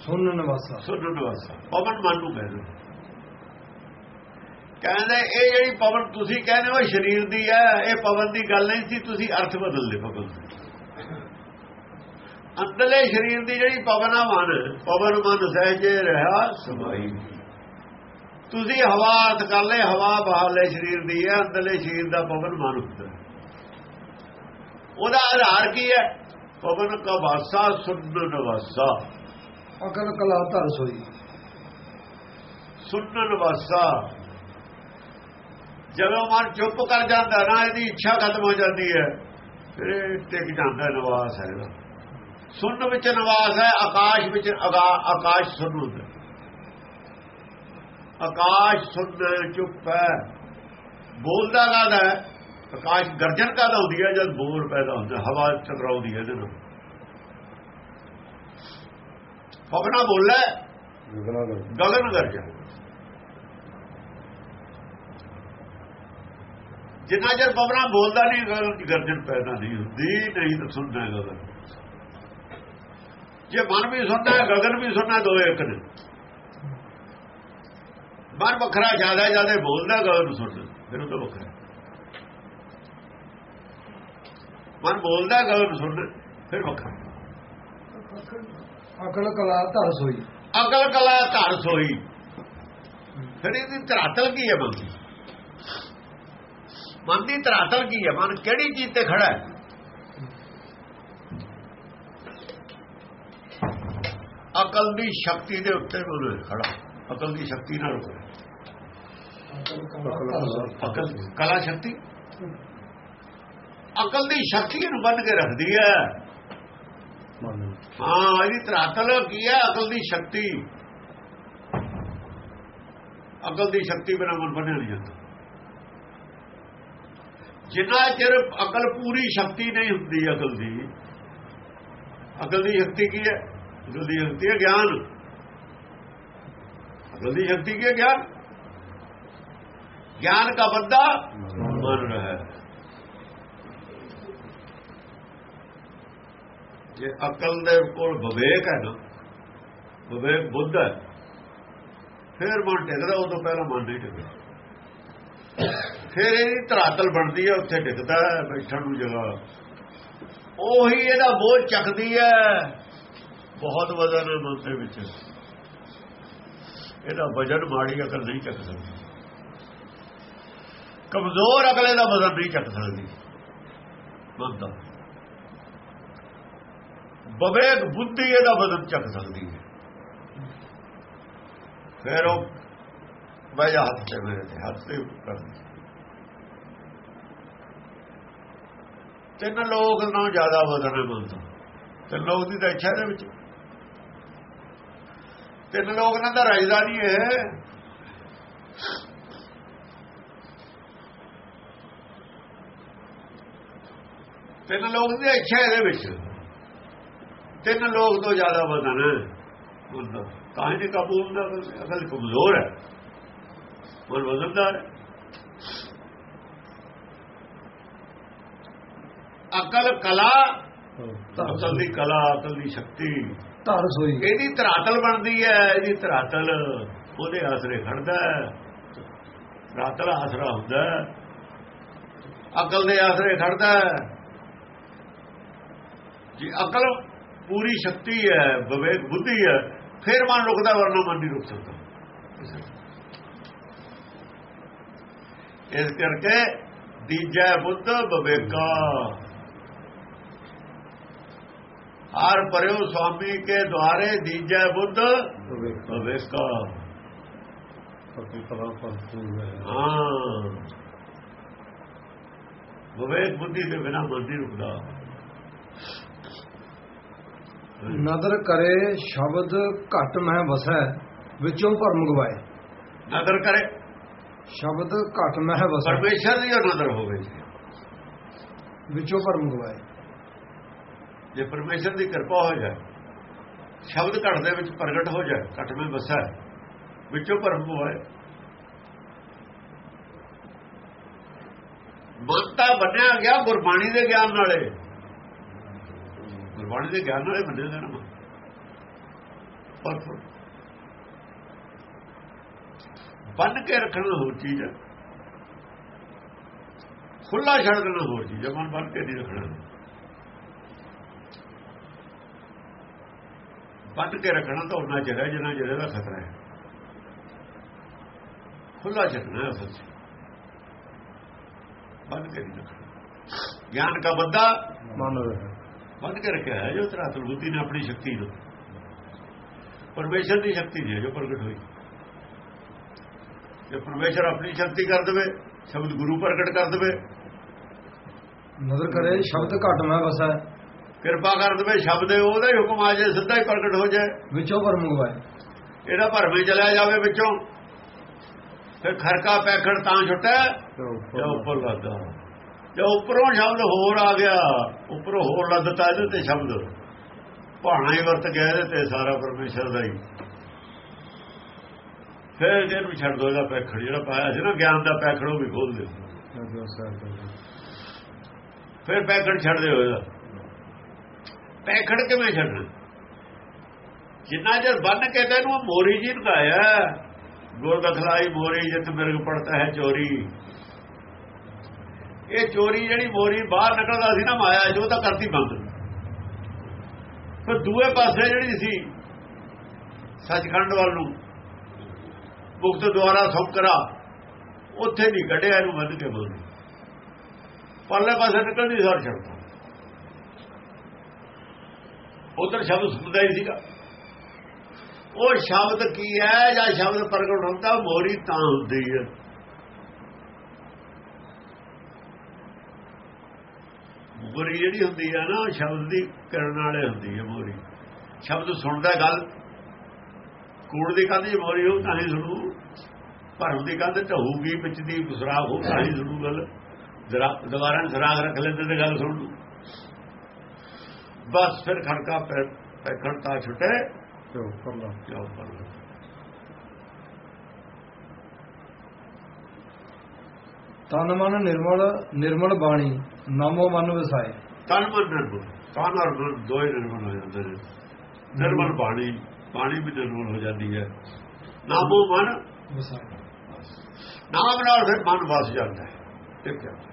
ਸੁਨ ਨਿਵਾਸਾ ਸੁਣਨ ਵਾਸਾ ਪਵਨ ਮਨ ਨੂੰ ਕਹਿੰਦੇ ਕਹਿੰਦੇ ਇਹ ਜਿਹੜੀ ਪਵਨ ਤੁਸੀਂ ਕਹਿੰਦੇ ਹੋ ਸਰੀਰ ਦੀ ਹੈ ਇਹ ਪਵਨ ਦੀ ਗੱਲ ਨਹੀਂ ਸੀ ਤੁਸੀਂ ਅਰਥ ਬਦਲ ਲਏ ਪਵਨ ਅੰਦਰਲੇ ਸਰੀਰ ਦੀ ਜਿਹੜੀ ਪਵਨ ਆ ਮਨ ਪਵਨ ਮਨ ਸਹਿਜੇ ਰਹਾ ਸਮਾਈ ਤੁਸੀਂ ਹਵਾ ਅਰਥ ਕਰ ਲੈ ਹਵਾ ਬਾਹਰਲੇ ਸਰੀਰ ਦੀ ਹੈ ਅੰਦਰਲੇ ਸਰੀਰ ਦਾ ਪਵਨ ਮਨ ਹੁੰਦਾ। ਉਹਦਾ ਆਧਾਰ ਕੀ ਹੈ? ਪਵਨ ਕਾ ਵਾਸਾ ਸੁਣਨ ਵਾਸਾ। ਅਕਲ ਕਲਾ ਧਰ ਸੋਈ। ਸੁਣਨ ਵਾਸਾ। ਜਦੋਂ ਮਨ ਚੁੱਪ ਕਰ ਜਾਂਦਾ ਨਾ ਇਹਦੀ ਇੱਛਾ ਖਤਮ ਹੋ ਜਾਂਦੀ ਹੈ ਫਿਰ ਟਿਕ ਜਾਂਦਾ ਨਿਵਾਸ ਹੈ ਸੁਣਨ ਵਿੱਚ ਨਿਵਾਸ ਹੈ ਆਕਾਸ਼ ਵਿੱਚ ਆਕਾਸ਼ ਸੁਣ ਹੁੰਦਾ। ਆਕਾਸ਼ ਸੁਣ ਚੁੱਪ ਹੈ। ਬੋਲਦਾ ਕਾਹਦਾ ਹੈ? ਆਕਾਸ਼ ਗਰਜਨ ਕਾਹਦਾ ਹੁੰਦੀ ਹੈ? ਜਦ ਬੋਲ ਪੈਦਾ ਹੁੰਦਾ ਹਵਾ ਟਕਰਾਉਂਦੀ ਹੈ ਇਹਦੇ ਨਾਲ। ਪਵਨਾ ਬੋਲੇ ਗਗਨ ਗਰਜਨ ਜਿੰਨਾ ਚਿਰ ਪਵਨਾ ਬੋਲਦਾ ਨਹੀਂ ਗਰਜਨ ਪੈਦਾ ਨਹੀਂ ਹੁੰਦੀ ਨਹੀਂ ਤਾਂ ਸੁਣਦਾ ਗਗਨ। ਜੇ ਮਨ ਵੀ ਸੁਣਦਾ ਹੈ ਗਗਨ ਵੀ ਸੁਣਦਾ ਦੋ ਇੱਕ ਨੇ। ਮਨ ਵੱਖਰਾ ਜ਼ਿਆਦਾ ਜ਼ਿਆਦਾ ਬੋਲਦਾ ਗਗਨ ਸੁਣਦਾ। ਫਿਰ ਉਹ ਤਾਂ ਵੱਖਰਾ। ਮਨ ਬੋਲਦਾ ਗਗਨ ਸੁਣਦਾ ਫਿਰ ਵੱਖਰਾ। ਅਕਲ ਕਲਾ ਧਰ ਸੋਈ। ਅਕਲ ਕਲਾ ਘਰ ਸੋਈ। ਫਿਰ ਇਹਦੀ ਧਰਾਤਲ ਕੀ ਹੈ ਮਨ ਮਨ ਦੀ ਧਰਾਤਲ ਕੀ ਹੈ? ਮਨ ਕਿਹੜੀ ਚੀਜ਼ ਤੇ ਖੜਾ ਹੈ? ਅਕਲ ਦੀ ਸ਼ਕਤੀ ਦੇ ਉੱਤੇ ਮਨ ਖੜਾ। ਅਕਲ ਦੀ ਸ਼ਕਤੀ ਨਾਲ ਅਕਲ ਕਲਾ ਸ਼ਕਤੀ। ਅਕਲ ਦੀ ਸ਼ਕਤੀ ਨੂੰ ਬੰਨ ਕੇ ਰੱਖਦੀ ਹੈ। ਹਾਂ ਇਹਦੀ ਧਰਾਤਲ ਕੀ ਹੈ? ਅਕਲ ਦੀ ਸ਼ਕਤੀ। ਅਕਲ ਦੀ ਸ਼ਕਤੀ ਬਿਨਾਂ ਮਨ ਬਣਿਆ ਨਹੀਂ ਜਾਂਦਾ। ਜਿੰਨਾ ਚਿਰ ਅਕਲ ਪੂਰੀ ਸ਼ਕਤੀ ਨਹੀਂ ਹੁੰਦੀ ਅਕਲ ਦੀ ਅਕਲ ਦੀ ਸ਼ਕਤੀ ਕੀ ਹੈ? ਅਕਲ ਦੀ ਸ਼ਕਤੀ ਹੈ ਗਿਆਨ। ਅਕਲ ਦੀ ਸ਼ਕਤੀ ਕੀ ਹੈ ਗਿਆਨ? ਗਿਆਨ ਦਾ ਬੰਦਾ ਮਨ ਰਹਾ ਜੇ ਅਕਲ ਦੇ ਕੋਲ ਵਿਵੇਕ ਹੈ ਨਾ, ਵਿਵੇਕ ਬੁੱਧ ਹੈ, ਫਿਰ ਮਨ ਟਿਕਦਾ, ਉਹ ਤੋਂ ਪਹਿਲਾਂ ਮਨ ਨਹੀਂ ਟਿਕਦਾ। ਫਿਰ ਇਹਦੀ ਧਰਾਤਲ ਬਣਦੀ ਹੈ, ਉੱਥੇ ਟਿਕਦਾ ਬੈਠਣ ਨੂੰ ਜਗ੍ਹਾ। ਉਹੀ ਇਹਦਾ ਬੋਝ ਚੱਕਦੀ ਹੈ, ਬਹੁਤ ਵਜ਼ਨ ਹੈ ਮਨ ਦੇ ਵਿੱਚ। ਇਹਦਾ ਵਜਨ ਮਾੜੀ ਅਕਲ ਨਹੀਂ ਚੱਕ ਸਕਦੀ। ਕਮਜ਼ੋਰ ਅਕਲੇ ਦਾ ਵਜ਼ਨ ਨਹੀਂ ਚੱਕ ਸਕਦੀ। ਮਨ ਦਾ ਬੁੱਧੀ ਇਹਦਾ ਵਜ਼ਨ ਚੱਕ ਸਕਦੀ ਹੈ। ਫਿਰ ਉਹ ਬਈ ਹੱਥ ਤੇ ਮੇਰੇ ਤੇ, ਹੱਥ ਤੇ ਕਰਦੀ ਤਿੰਨ ਲੋਕ ਨਾਲੋਂ ਜ਼ਿਆਦਾ ਵਜ਼ਨ ਹੈ ਮਨ ਦਾ ਤਿੰਨ ਲੋਕ ਦੀ ਤਾਂ ਇੱਛਾ ਦੇ ਵਿੱਚ। ਤਿੰਨ ਲੋਕ ਨਾਲ ਤਾਂ ਰਾਜਦਾ ਨਹੀਂ ਹੈ। ਤਿੰਨ ਲੋਕ ਦੀ ਇੱਛਾ ਇਹਦੇ ਵਿੱਚ। ਤਿੰਨ ਲੋਕ ਤੋਂ ਜ਼ਿਆਦਾ ਵਜ਼ਨ ਹੈ। ਉਹਦਾ ਤਾਂ ਹੀ ਕਾਬੂ ਹੁੰਦਾ ਅਸਲ ਕਮਜ਼ੋਰ ਹੈ। ਉਹ ਵਜ਼ਨਦਾਰ ਹੈ। ਅਕਲ ਕਲਾ ਅਕਲ ਦੀ ਕਲਾ ਅਕਲ ਦੀ ਸ਼ਕਤੀ। ਧਰਸ ਹੋਈ ਇਹਦੀ ਧਰਾਤਲ ਬਣਦੀ ਹੈ, ਇਹਦੀ ਧਰਾਤਲ ਉਹਦੇ ਆਸਰੇ ਖੜਦਾ ਧਰਾਤਲ ਆਸਰਾ ਹੁੰਦਾ ਅਕਲ ਦੇ ਆਸਰੇ ਖੜਦਾ ਜੀ ਅਕਲ ਪੂਰੀ ਸ਼ਕਤੀ ਹੈ, ਵਿਵੇਕ ਬੁੱਧੀ ਹੈ, ਫਿਰ ਮਨ ਰੁਕਦਾ, ਵਰਨਾ ਮਨ ਨਹੀਂ ਰੁਕ ਸਕਦਾ। ਇਸ ਕਰਕੇ, ਦੀਜੈ ਬੁੱਧ ਵਿਵੇਕਾ। ਹਰ ਪਰਿਓ ਸੁਆਮੀ ਕੇ ਦੁਆਰੇ ਦੀਜੈ ਬੁੱਧ ਭਰਪੂਰ ਹੈ। ਵਿਵੇਕ ਬੁੱਧੀ ਦੇ ਬਿਨਾ ਨਹੀਂ ਰੁਕਦਾ। ਨਦਰ ਕਰੇ ਸ਼ਬਦ ਘਟ ਮਹਿ ਵਸੈ ਵਿੱਚੋਂ ਭਰਮ ਗਵਾਏ। ਨਦਰ ਕਰੇ। ਸ਼ਬਦ ਘਟ ਮਹਿ ਵਸੈ। ਪਰਮੇਸ਼ਰ ਦੀ ਨਦਰ ਹੋਵੇ। ਵਿੱਚੋਂ ਭਰਮ ਗਵਾਏ। ਜੇ ਪਰਮੇਸ਼ਰ ਦੀ ਕਿਰਪਾ ਹੋ ਜਾਏ, ਸ਼ਬਦ ਘਟ ਦੇ ਵਿੱਚ ਪ੍ਰਗਟ ਹੋ ਜਾਏ, ਘਟ ਵਿੱਚ ਵਸਾ ਵਿੱਚੋਂ ਭਰਮ ਹੋਏ ਮਨਤਾ ਬੰਨਿਆ ਗਿਆ ਗੁਰਬਾਣੀ ਦੇ ਗਿਆਨ ਨਾਲੇ। ਗੁਰਬਾਣੀ ਦੇ ਗਿਆਨ ਨਾਲੇ ਬੰਨਿਆ ਗਿਆ ਨਾ ਪਰ ਬੰਨ ਕੇ ਰੱਖਣਾ ਹੋਰ ਚੀਜ਼ ਹੈ। ਖੁੱਲਾ ਛੱਡ ਦੇਣਾ ਹੋਰ ਚੀਜ਼ ਹੈ, ਮਨ ਬੰਨ ਕੇ ਨਹੀਂ ਰੱਖਣਾ। ਬੰਨ ਕੇ ਰੱਖਣਾ ਤਾਂ ਉਹਨਾਂ ਚਿਰ ਹੈ ਜਿੰਨਾ ਜਿਹੜੇ ਦਾ ਖਤਰਾ ਹੈ। ਖੁੱਲਾ ਛੱਡਣਾ ਅਸਲ 'ਚ ਬੰਨ ਕੇ ਨਹੀਂ ਰੱਖਣਾ। ਗਿਆਨ ਦਾ ਬੰਦਾ ਬੰਨ ਕੇ ਰੱਖਿਆ ਹੈ ਜੋ ਤਰਾਤਲ ਬੁੱਧੀ ਨੇ ਆਪਣੀ ਸ਼ਕਤੀ ਨੂੰ। ਪਰਮੇਸ਼ਰ ਦੀ ਸ਼ਕਤੀ ਹੈ ਜੋ ਪ੍ਰਗਟ ਹੋਈ। ਜੇ ਪਰਮੇਸ਼ਰ ਆਪਣੀ ਸ਼ਕਤੀ ਕਰ ਦੇਵੇ ਸ਼ਬਦ ਗੁਰੂ ਪ੍ਰਗਟ ਕਰ ਦੇਵੇ। ਨਦਰ ਕਰੇ ਸ਼ਬਦ ਘਟ ਮਹਿ ਵਸੈ ਕਿਰਪਾ ਕਰ ਦੇਵੇ ਸ਼ਬਦ ਉਹਦਾ ਹੀ ਹੁਕਮ ਆ ਜਾਏ ਸਿੱਧਾ ਹੀ ਪ੍ਰਗਟ ਹੋ ਜਾਏ। ਵਿੱਚੋਂ ਭਰਮ ਗਵਾਏ ਇਹਦਾ ਭਰਮੇ ਚਲਿਆ ਜਾਵੇ ਵਿੱਚੋਂ ਫਿਰ ਖਰਕਾ ਪੈਖੜ ਤਾਂ ਛੁੱਟੈ ਜਾਂ ਉੱਪਰ ਲੱਗਾ ਜੇ ਉੱਪਰੋਂ ਸ਼ਬਦ ਹੋਰ ਆ ਗਿਆ। ਉੱਪਰੋਂ ਹੋਰ ਲੱਦਤਾ ਇਹਦੇ ਤੇ ਸ਼ਬਦ। ਭਾਣਾ ਹੀ ਵਰਤ ਗਿਆ ਇਹਦੇ ਤੇ ਸਾਰਾ ਪਰਮੇਸ਼ਰ ਦਾ ਹੀ। ਫਿਰ ਇਹਨੂੰ ਛੱਡ ਦੋ ਇਹਦਾ ਪੈਖੜ ਜਿਹੜਾ ਪਾਇਆ ਸੀ ਨਾ ਗਿਆਨ ਦਾ ਪੈਖੜ ਉਹ ਵੀ ਖੋਲ ਦੇ ਫਿਰ ਪੈਖੜ ਛੱਡ ਦਿਓ ਇਹਦਾ। ਪੈਖੜ ਕਿਵੇਂ ਛੱਡਣਾ। ਜਿੰਨਾ ਜਰ ਬੰਨ ਕੇ ਤੈਨੂੰ ਮੋਰੀ ਜੀ ਨਗਾਇਆ ਗੁਰ ਦਖਲਾਈ ਮੋਰੀ ਜਿਤ ਮਿਰਗ ਪੜਤਾ ਹੈ ਚੋਰੀ। ਇਹ ਚੋਰੀ ਜਿਹੜੀ ਮੋਰੀ ਬਾਹਰ ਨਿਕਲਦਾ ਸੀ ਨਾ ਮਾਇਆ, ਜੋ ਤਾਂ ਕਰਤੀ ਬੰਦ। ਫਿਰ ਦੂਏ ਪਾਸੇ ਜਿਹੜੀ ਸੀ, ਸੱਚਖੰਡ ਵੱਲ ਨੂੰ, ਮੁਕਤ ਦੁਆਰਾ ਸੁਕਰਾ ਉੱਥੇ ਨਹੀਂ ਕੱਢਿਆ ਇਹਨੂੰ ਬੰਨ ਕੇ ਬੋਲ। ਪਰਲੇ ਪਾਸੇ ਨਿਕਲਦੀ ਸਰ ਛੱਡਦਾ ਉਧਰ ਸ਼ਬਦ ਸੁਣਦਾ ਹੀ ਸੀਗਾ। ਉਹ ਸ਼ਬਦ ਕੀ ਹੈ ਜਾਂ ਸ਼ਬਦ ਪ੍ਰਗਟ ਹੁੰਦਾ, ਮੋਰੀ ਤਾਂ ਹੁੰਦੀ ਹੈ। ਮੋਰੀ ਜਿਹੜੀ ਹੁੰਦੀ ਹੈ ਨਾ, ਉਹ ਸ਼ਬਦ ਦੀ ਕਰਨ ਵਾਲੇ ਹੁੰਦੀ ਹੈ ਮੋਰੀ। ਸ਼ਬਦ ਸੁਣਦਾ ਗੱਲ। ਕੂੜ ਦੀ ਕੰਧ ਜੇ ਮੋਰੀ ਹੋ ਤਾਂ ਹੀ ਸੁਣੂ। ਭਰਮ ਦੀ ਕੰਧ ਢਹੂਗੀ ਵਿੱਚ ਦੀ ਸੁਰਾਖ ਹੋ ਤਾਂ ਹੀ ਸੁਣੂ ਗੱਲ। ਜਰਾ ਦੁਬਾਰਾ ਸੁਰਾਖ ਰੱਖ ਲੈਂਦੇ ਤੇ ਗੱਲ ਸੁਣ ਲੂ। ਬਸ ਫਿਰ ਖੜਕਾ ਪੈਖਣ ਤਾਂ ਛੁੱਟੇ ਉੱਪਰ ਲਾ। ਕਿਉਂ ਪਰਲਾ ਤਨ ਮਨ ਨਿਰਮਲ ਨਿਰਮਲ ਬਾਣੀ ਨਾਮੋ ਮਨ ਵਸਾਏ। ਤਨ ਮਨ ਨਿਰਮਲ। ਤਨ ਔਰ ਮਨ ਦੋਏ ਨਿਰਮਲ ਹੋ ਜਾਂਦੇ ਨੇ। ਨਿਰਮਲ ਬਾਣੀ ਬਾਣੀ ਵੀ ਨਿਰਮਲ ਹੋ ਜਾਂਦੀ ਹੈ। ਨਾਮੋ ਮਨ ਵਸਾਏ। ਨਾਮ ਨਾਲ ਫਿਰ ਮਨ ਵਸ ਜਾਂਦਾ ਹੈ। ਠੀਕ ਹੈ।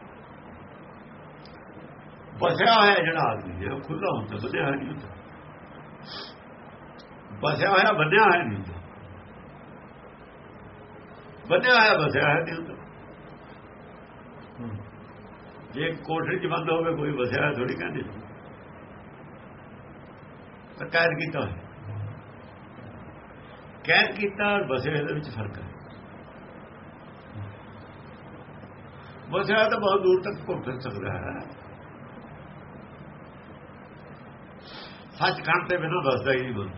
ਬਸਿਆ ਹੋਇਆ ਜਿਹੜਾ ਆਦਮੀ ਹੈ ਉਹ ਖੁੱਲਾ ਹੁੰਦਾ ਬੰਨਿਆ ਹੋਇਆ ਨਹੀਂ ਹੁੰਦਾ। ਬਸਿਆ ਹੋਇਆ ਬੰਨਿਆ ਹੋਇਆ ਨਹੀਂ ਹੁੰਦਾ। ਬੰਨਿਆ ਹੋਇਆ ਵਸਿਆ ਹੋਇਆ ਨਹੀਂ ਹੁੰਦਾ। ਜੇ ਕੋਠੜੀ 'ਚ ਬੰਦ ਹੋਵੇ, ਕੋਈ ਬਸਿਆ ਹੋਇਆ ਥੋੜੀ ਕਹਿੰਦੇ। ਤਾਂ ਕੈਦ ਕੀਤਾ ਹੋਇਆ। ਕੈਦ ਕੀਤਾ ਔਰ ਵਸਿਆ ਇਹਦੇ ਵਿੱਚ ਫ਼ਰਕ ਹੈ। ਵਸਿਆ ਤਾਂ ਬਹੁਤ ਦੂਰ ਤੱਕ ਘੁੰਮ ਫਿਰ ਸਕਦਾ ਹੈ। ਸੱਚਖੰਡ ਤੇ ਬਿਨਾਂ ਵਸਦਾ ਹੀ ਨਹੀਂ ਮਨ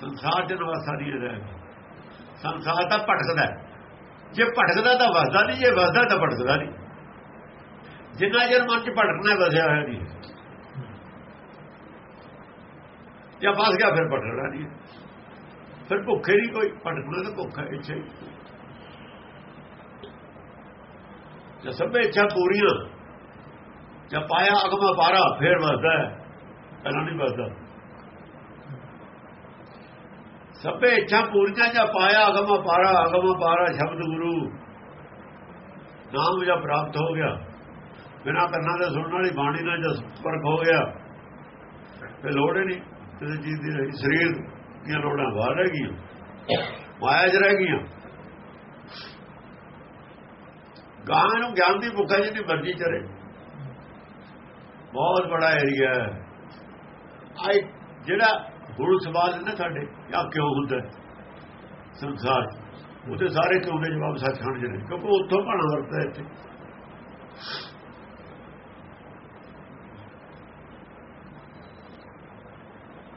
ਸੰਸਾਰ ਦੇ ਨਵਾਸਾ ਨਹੀਂ ਰਹਿ ਸੰਸਾਰ ਤਾਂ ਭਟਕਦਾ ਜੇ ਭਟਕਦਾ ਤਾਂ ਵਸਦਾ ਨਹੀਂ ਜੇ ਵਸਦਾ ਤਾਂ ਭਟਕਦਾ ਨਹੀਂ ਜਿੰਨਾ ਜਰ ਮਨ ਚ ਭਟਕਣਾ ਵਸਿਆ ਹੋਇਆ ਨਹੀਂ ਜਾਂ ਫਸ ਗਿਆ ਫਿਰ ਭਟਕਣਾ ਨਹੀਂ ਫਿਰ ਭੁੱਖੇ ਨਹੀਂ ਕੋਈ ਭਟਕਣਾ ਤਾਂ ਭੁੱਖਾ ਇੱਛਾ ਹੀ ਜੇ ਸਭੇ ਇੱਛਾ ਪੂਰੀਆਂ ਜਾਂ ਪਾਇਆ ਅਗਮਾ ਪਾਰਾ ਫੇਰ ਵਸਦਾ ਪਹਿਲਾਂ ਨਹੀਂ ਵਸਦਾ। ਸਭੇ ਇੱਛਾ ਪੂਰੀਆਂ ਜਾਂ ਪਾਇਆ ਅਗਮਾ ਪਾਰਾ ਅਗਮਾ ਪਾਰਾ ਸ਼ਬਦ ਗੁਰੂ। ਨਾਮ ਜਾਂ ਪ੍ਰਾਪਤ ਹੋ ਗਿਆ, ਬਿਨਾਂ ਕੰਨਾਂ ਦੇ ਸੁਣਨ ਵਾਲੀ ਬਾਣੀ ਨਾਲ ਜਦ ਸੰਪਰਕ ਹੋ ਗਿਆ, ਤੇ ਲੋੜ ਹੀ ਨਹੀਂ, ਕਿਸੇ ਚੀਜ਼ ਦੀ ਰਹੀ ਸਰੀਰ ਦੀਆਂ ਲੋੜਾਂ ਬਾਹਰ ਰਹਿ ਗਈਆਂ, ਮਾਇਆ 'ਚ ਰਹਿ ਗਈਆਂ। ਗਾਂ ਨੂੰ ਗਿਆਨ ਦੀ ਭੁੱਖਾ ਜਿੰਨੀ ਮਰਜ਼ੀ ਚਰੇ। ਬਹੁਤ ਬੜਾ ਏਰੀਆ ਹੈ। ਆਈ ਜਿਹੜਾ ਹੁਣ ਸਵਾਲ ਨੇ ਸਾਡੇ ਆ ਕਿਉਂ ਹੁੰਦਾ? ਸੰਸਾਰ? ਉਹਦੇ ਸਾਰੇ ਕਿਉਂ ਦੇ ਜਵਾਬ ਸੱਚਖੰਡ ਜਿਹੜੇ ਕਿਉਂਕਿ ਉੱਥੋਂ ਭਾਣਾ ਵਰਤਦਾ ਇੱਥੇ।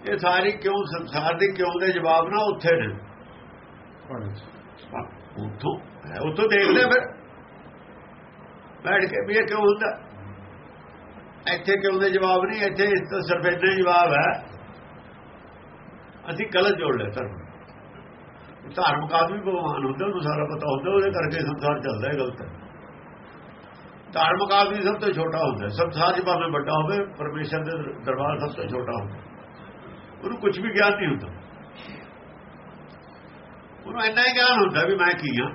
ਇਹ ਸਾਰੀ ਕਿਉਂ ਸੰਸਾਰ ਦੀ ਕਿਉਂ ਦੇ ਜਵਾਬ ਨਾ ਉੱਥੇ ਨੇ। ਉੱਥੋਂ ਉੱਥੋਂ ਦੇਖਦੇ ਫਿਰ। ਬੈਠ ਕੇ ਵੀ ਇਹ ਕਿਉਂ ਹੁੰਦਾ? ਇੱਥੇ ਕਿਉਂ ਦੇ ਜਵਾਬ ਨਹੀਂ? ਇੱਥੇ ਇਸ ਤਾਂ ਸਿਰਫ ਜਵਾਬ ਹੈ। ਅਸੀਂ ਗਲਤ ਜੋੜ ਲਿਆ ਧਰਮ। ਧਾਰਮਿਕ ਆਦਮੀ ਭਗਵਾਨ ਹੁੰਦਾ, ਉਹਨੂੰ ਸਾਰਾ ਪਤਾ ਹੁੰਦਾ, ਉਹਦੇ ਕਰਕੇ ਸੰਸਾਰ ਚੱਲਦਾ ਹੈ ਗਲਤ। ਹੈ ਧਾਰਮਿਕ ਆਦਮੀ ਸਭ ਤੋਂ ਛੋਟਾ ਹੁੰਦਾ ਸੰਸਾਰ 'ਚ ਭਾਵੇਂ ਵੱਡਾ ਹੋਵੇ, ਪਰਮੇਸ਼ਰ ਦੇ ਦਰਬਾਰ ਸਭ ਤੋਂ ਛੋਟਾ ਹੁੰਦਾ ਉਹਨੂੰ ਕੁਝ ਵੀ ਗਿਆਨ ਨਹੀਂ ਹੁੰਦਾ। ਉਹਨੂੰ ਇੰਨਾ ਹੀ ਗਿਆਨ ਹੁੰਦਾ ਵੀ ਮੈਂ ਕੀ ਹਾਂ?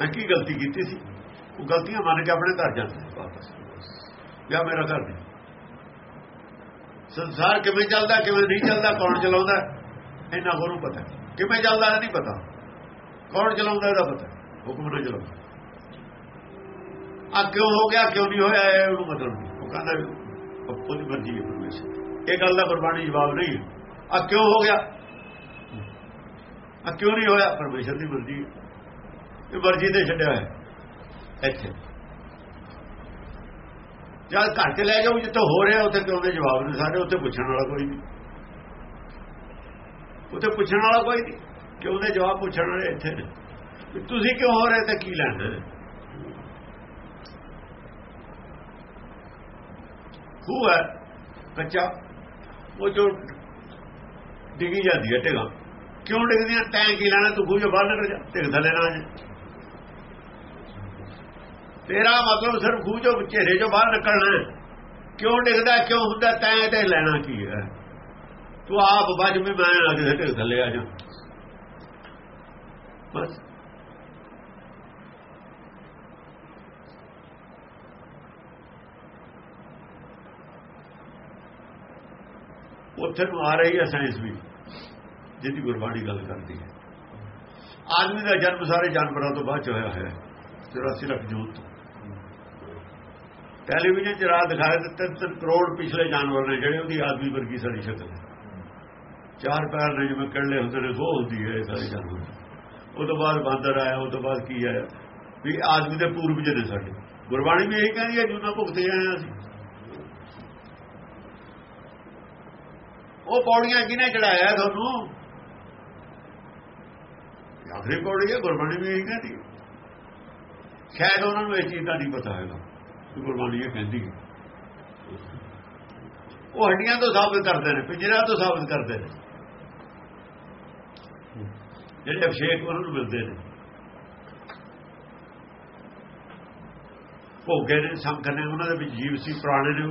ਮੈਂ ਕੀ ਗਲਤੀ ਕੀਤੀ ਸੀ? ਉਹ ਗਲਤੀਆਂ ਮੰਨ ਕੇ ਆਪਣੇ ਘਰ ਜਾਂਦਾ ਹੈ ਮੇਰਾ ਘਰ ਨਹੀਂ? ਸੰਸਾਰ ਕਿਵੇਂ ਚੱਲਦਾ, ਕਿਵੇਂ ਨਹੀਂ ਚੱਲਦਾ, ਕੌਣ ਚਲਾਉਂਦਾ? ਇਹਨਾਂ ਨੂੰ ਪਤਾ ਕਿਵੇਂ ਚੱਲਦਾ ਇਹ ਨਹੀਂ ਪਤਾ। ਕੌਣ ਚਲਾਉਂਦਾ ਇਹਦਾ ਪਤਾ ਹੁਕਮ ਨਾਲ ਚਲਾਉਂਦਾ। ਆ ਕਿਉਂ ਹੋ ਗਿਆ, ਕਿਉਂ ਨਹੀਂ ਹੋਇਆ, ਇਹ ਉਹਨੂੰ ਮਤਲਬ ਉਹ ਕਹਿੰਦਾ ਵੀ ਆਪਣੀ ਮਰਜ਼ੀ ਹੈ ਪਰਮੇਸ਼ਰ। ਇਹ ਗੱਲ ਦਾ ਗੁਰਬਾਣੀ ਜਵਾਬ ਨਹੀਂ ਹੈ। ਆ ਕਿਉਂ ਹੋ ਗਿਆ? ਆ ਕਿਉਂ ਨਹੀਂ ਹੋਇਆ? ਪਰਮੇਸ਼ਰ ਦੀ ਮਰਜ਼ੀ ਇਹ ਮਰਜ਼ੀ ਤੇ ਛੱਡਿਆ ਹੈ। ਇੱਥੇ। ਜਦ ਘਰ ਤੇ ਲੈ ਜਾਓ ਜਿੱਥੇ ਹੋ ਰਿਹਾ, ਉੱਥੇ ਕਿਉਂ ਦੇ ਜਵਾਬ ਨਹੀਂ ਸਾਡੇ ਉੱਥੇ ਪੁੱਛਣ ਵਾਲਾ ਕੋਈ ਨਹੀਂ। ਉੱਥੇ ਪੁੱਛਣ ਵਾਲਾ ਕੋਈ ਨਹੀਂ। ਕਿਉਂ ਦੇ ਜਵਾਬ ਪੁੱਛਣ ਵਾਲੇ ਇੱਥੇ ਨੇ? ਤੁਸੀਂ ਕਿਉਂ ਹੋ ਰਹੇ ਤੇ ਕੀ ਲੈਣਾ ਖੂਹ ਹੈ, ਕੱਚਾ। ਉਹ ਜੋ ਡਿੱਗੀ ਜਾਂਦੀ ਹੈ ਢੇਗਾ। ਕਿਉਂ ਡਿੱਗਦੀਆਂ? ਤੈਂ ਕੀ ਲੈਣਾ? ਤੂੰ ਖੂਹ ਚੋਂ ਬਾਹਰ ਨਿਕਲ ਜਾ। ਢਿੱਗ ਥੱਲੇ ਨਾ ਆ ਜਾ। ਤੇਰਾ ਮਤਲਬ ਸਿਰਫ ਖੂਹ ਚੋਂ ਚਿਹਰੇ ਚੋਂ ਬਾਹਰ ਨਿਕਲਣਾ ਕਿਉਂ ਡਿੱਗਦਾ, ਕਿਉਂ ਹੁੰਦਾ, ਤੈਂ ਤੇ ਲੈਣਾ ਕੀ ਹੈ? ਤੂੰ ਆਪ ਵੱਜ ਵੀ ਮੈਂ ਨਾ ਕਿਸੇ ਤੇ ਥੱਲੇ ਆ ਜਾ। ਬਸ। ਉੱਥੇ ਨੂੰ ਆ ਰਹੀ ਹੈ ਸਾਇੰਸ ਵੀ, ਜਿਹਦੀ ਗੁਰਬਾਣੀ ਗੱਲ ਕਰਦੀ ਹੈ। ਆਦਮੀ ਦਾ ਜਨਮ ਸਾਰੇ ਜਾਨਵਰਾਂ ਤੋਂ ਬਾਅਦ ਚ ਹੋਇਆ ਹੈ। 84 ਲੱਖ ਜੂਤ ਤੋਂ। ਟੈਲੀਵਿਜ਼ਨ 'ਚ ਰਾਤ ਦਿਖਾਏ ਤੇ ਤਿੰਨ ਤਿੰਨ ਕਰੋੜ ਪਿਛਲੇ ਜਾਨਵਰ ਨੇ ਜਿਹੜੇ ਉਹਦੀ ਆਦਮੀ ਵਰਗੀ ਸਾਰੀ ਸ਼ਕਲ ਹੈ। ਚਾਰ ਪੈਰ ਨੇ ਜਿਵੇਂ ਕੰਡੇ ਹੁੰਦੇ ਨੇ ਉਹ ਹੁੰਦੀ ਹੈ ਇਹ ਸਾਰੇ ਜਾਨਵਰ। ਉਹ ਤੋਂ ਬਾਅਦ ਬਾਂਦਰ ਆਇਆ, ਉਹ ਤੋਂ ਬਾਅਦ ਕੀ ਆਇਆ? ਵੀ ਆਦਮੀ ਦੇ ਪੂਰਵਜ ਨੇ ਸਾਡੇ। ਗੁਰਬਾਣੀ ਵੀ ਇਹੀ ਕਹਿੰਦੀ ਹੈ, ਜੂਨਾ ਭੁਗਤੇ ਆਏ ਅਸੀਂ। ਉਹ ਪੌੜੀਆਂ ਕਿਹਨੇ ਚੜਾਇਆ ਤੁਹਾਨੂੰ? ਆਖਰੀ ਪੌੜੀ ਹੈ, ਗੁਰਬਾਣੀ ਵੀ ਇਹੀ ਕਹਿੰਦੀ ਸ਼ਾਇਦ ਉਹਨਾਂ ਨੂੰ ਇਹ ਚੀਜ਼ ਦਾ ਨਹੀਂ ਪਤਾ ਹੈਗਾ। ਗੁਰਬਾਣੀ ਕਹਿੰਦੀ ਹੈ। ਉਹ ਹੱਡੀਆਂ ਤੋਂ ਸਾਬਤ ਕਰਦੇ ਨੇ, ਪਿੰਜਰਾ ਤੋਂ ਸਾਬਤ ਕਰਦੇ ਨੇ। ਜਿਹੜੇ ਅਭਿਸ਼ੇਕ ਉਹਨਾਂ ਨੂੰ ਮਿਲਦੇ ਨੇ। ਭੋਗੇ ਨੇ ਸੰਖ ਨੇ ਉਹਨਾਂ ਦੇ ਵਿੱਚ ਜੀਵ ਸੀ, ਪੁਰਾਣੇ ਨੇ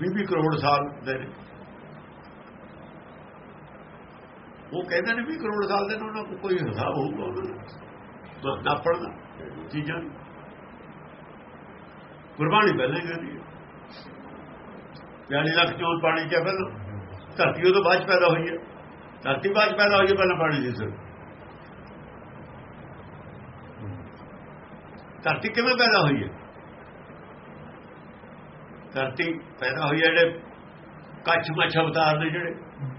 20 ਕਰੋੜ ਸਾਲ ਦੇ ਨੇ। ਉਹ ਕਹਿੰਦੇ ਨੇ 20 ਕਰੋੜ ਸਾਲ ਦੇ ਨੇ, ਉਹਨਾਂ ਕੋਲ ਕੋਈ ਹਿਸਾਬ ਹੋਊਗਾ ਉਹਨਾਂ ਦਾ। ਨਾਪਣ ਚੀਜ਼ਾਂ ਗੁਰਬਾਣੀ ਪਹਿਲਾਂ ਹੀ ਕਹਿੰਦੀ ਹੈ 42 ਲੱਖ ਚੋਂ ਪਾਣੀ ਚ ਪਹਿਲਾਂ ਧਰਤੀ ਉਹ ਤੋਂ ਬਾਅਦ ਪੈਦਾ ਹੋਈ ਹੈ। ਧਰਤੀ ਬਾਅਦ ਪੈਦਾ ਹੋਈ ਹੈ ਪਹਿਲਾਂ ਪਾਣੀ ਸੀ ਸਿਰ ਧਰਤੀ ਕਿਵੇਂ ਪੈਦਾ ਹੋਈ ਹੈ? ਧਰਤੀ ਪੈਦਾ ਹੋਈ ਹੈ ਜਿਹੜੇ ਕੱਛ ਮੱਛ ਅਵਤਾਰ ਨੇ ਜਿਹੜੇ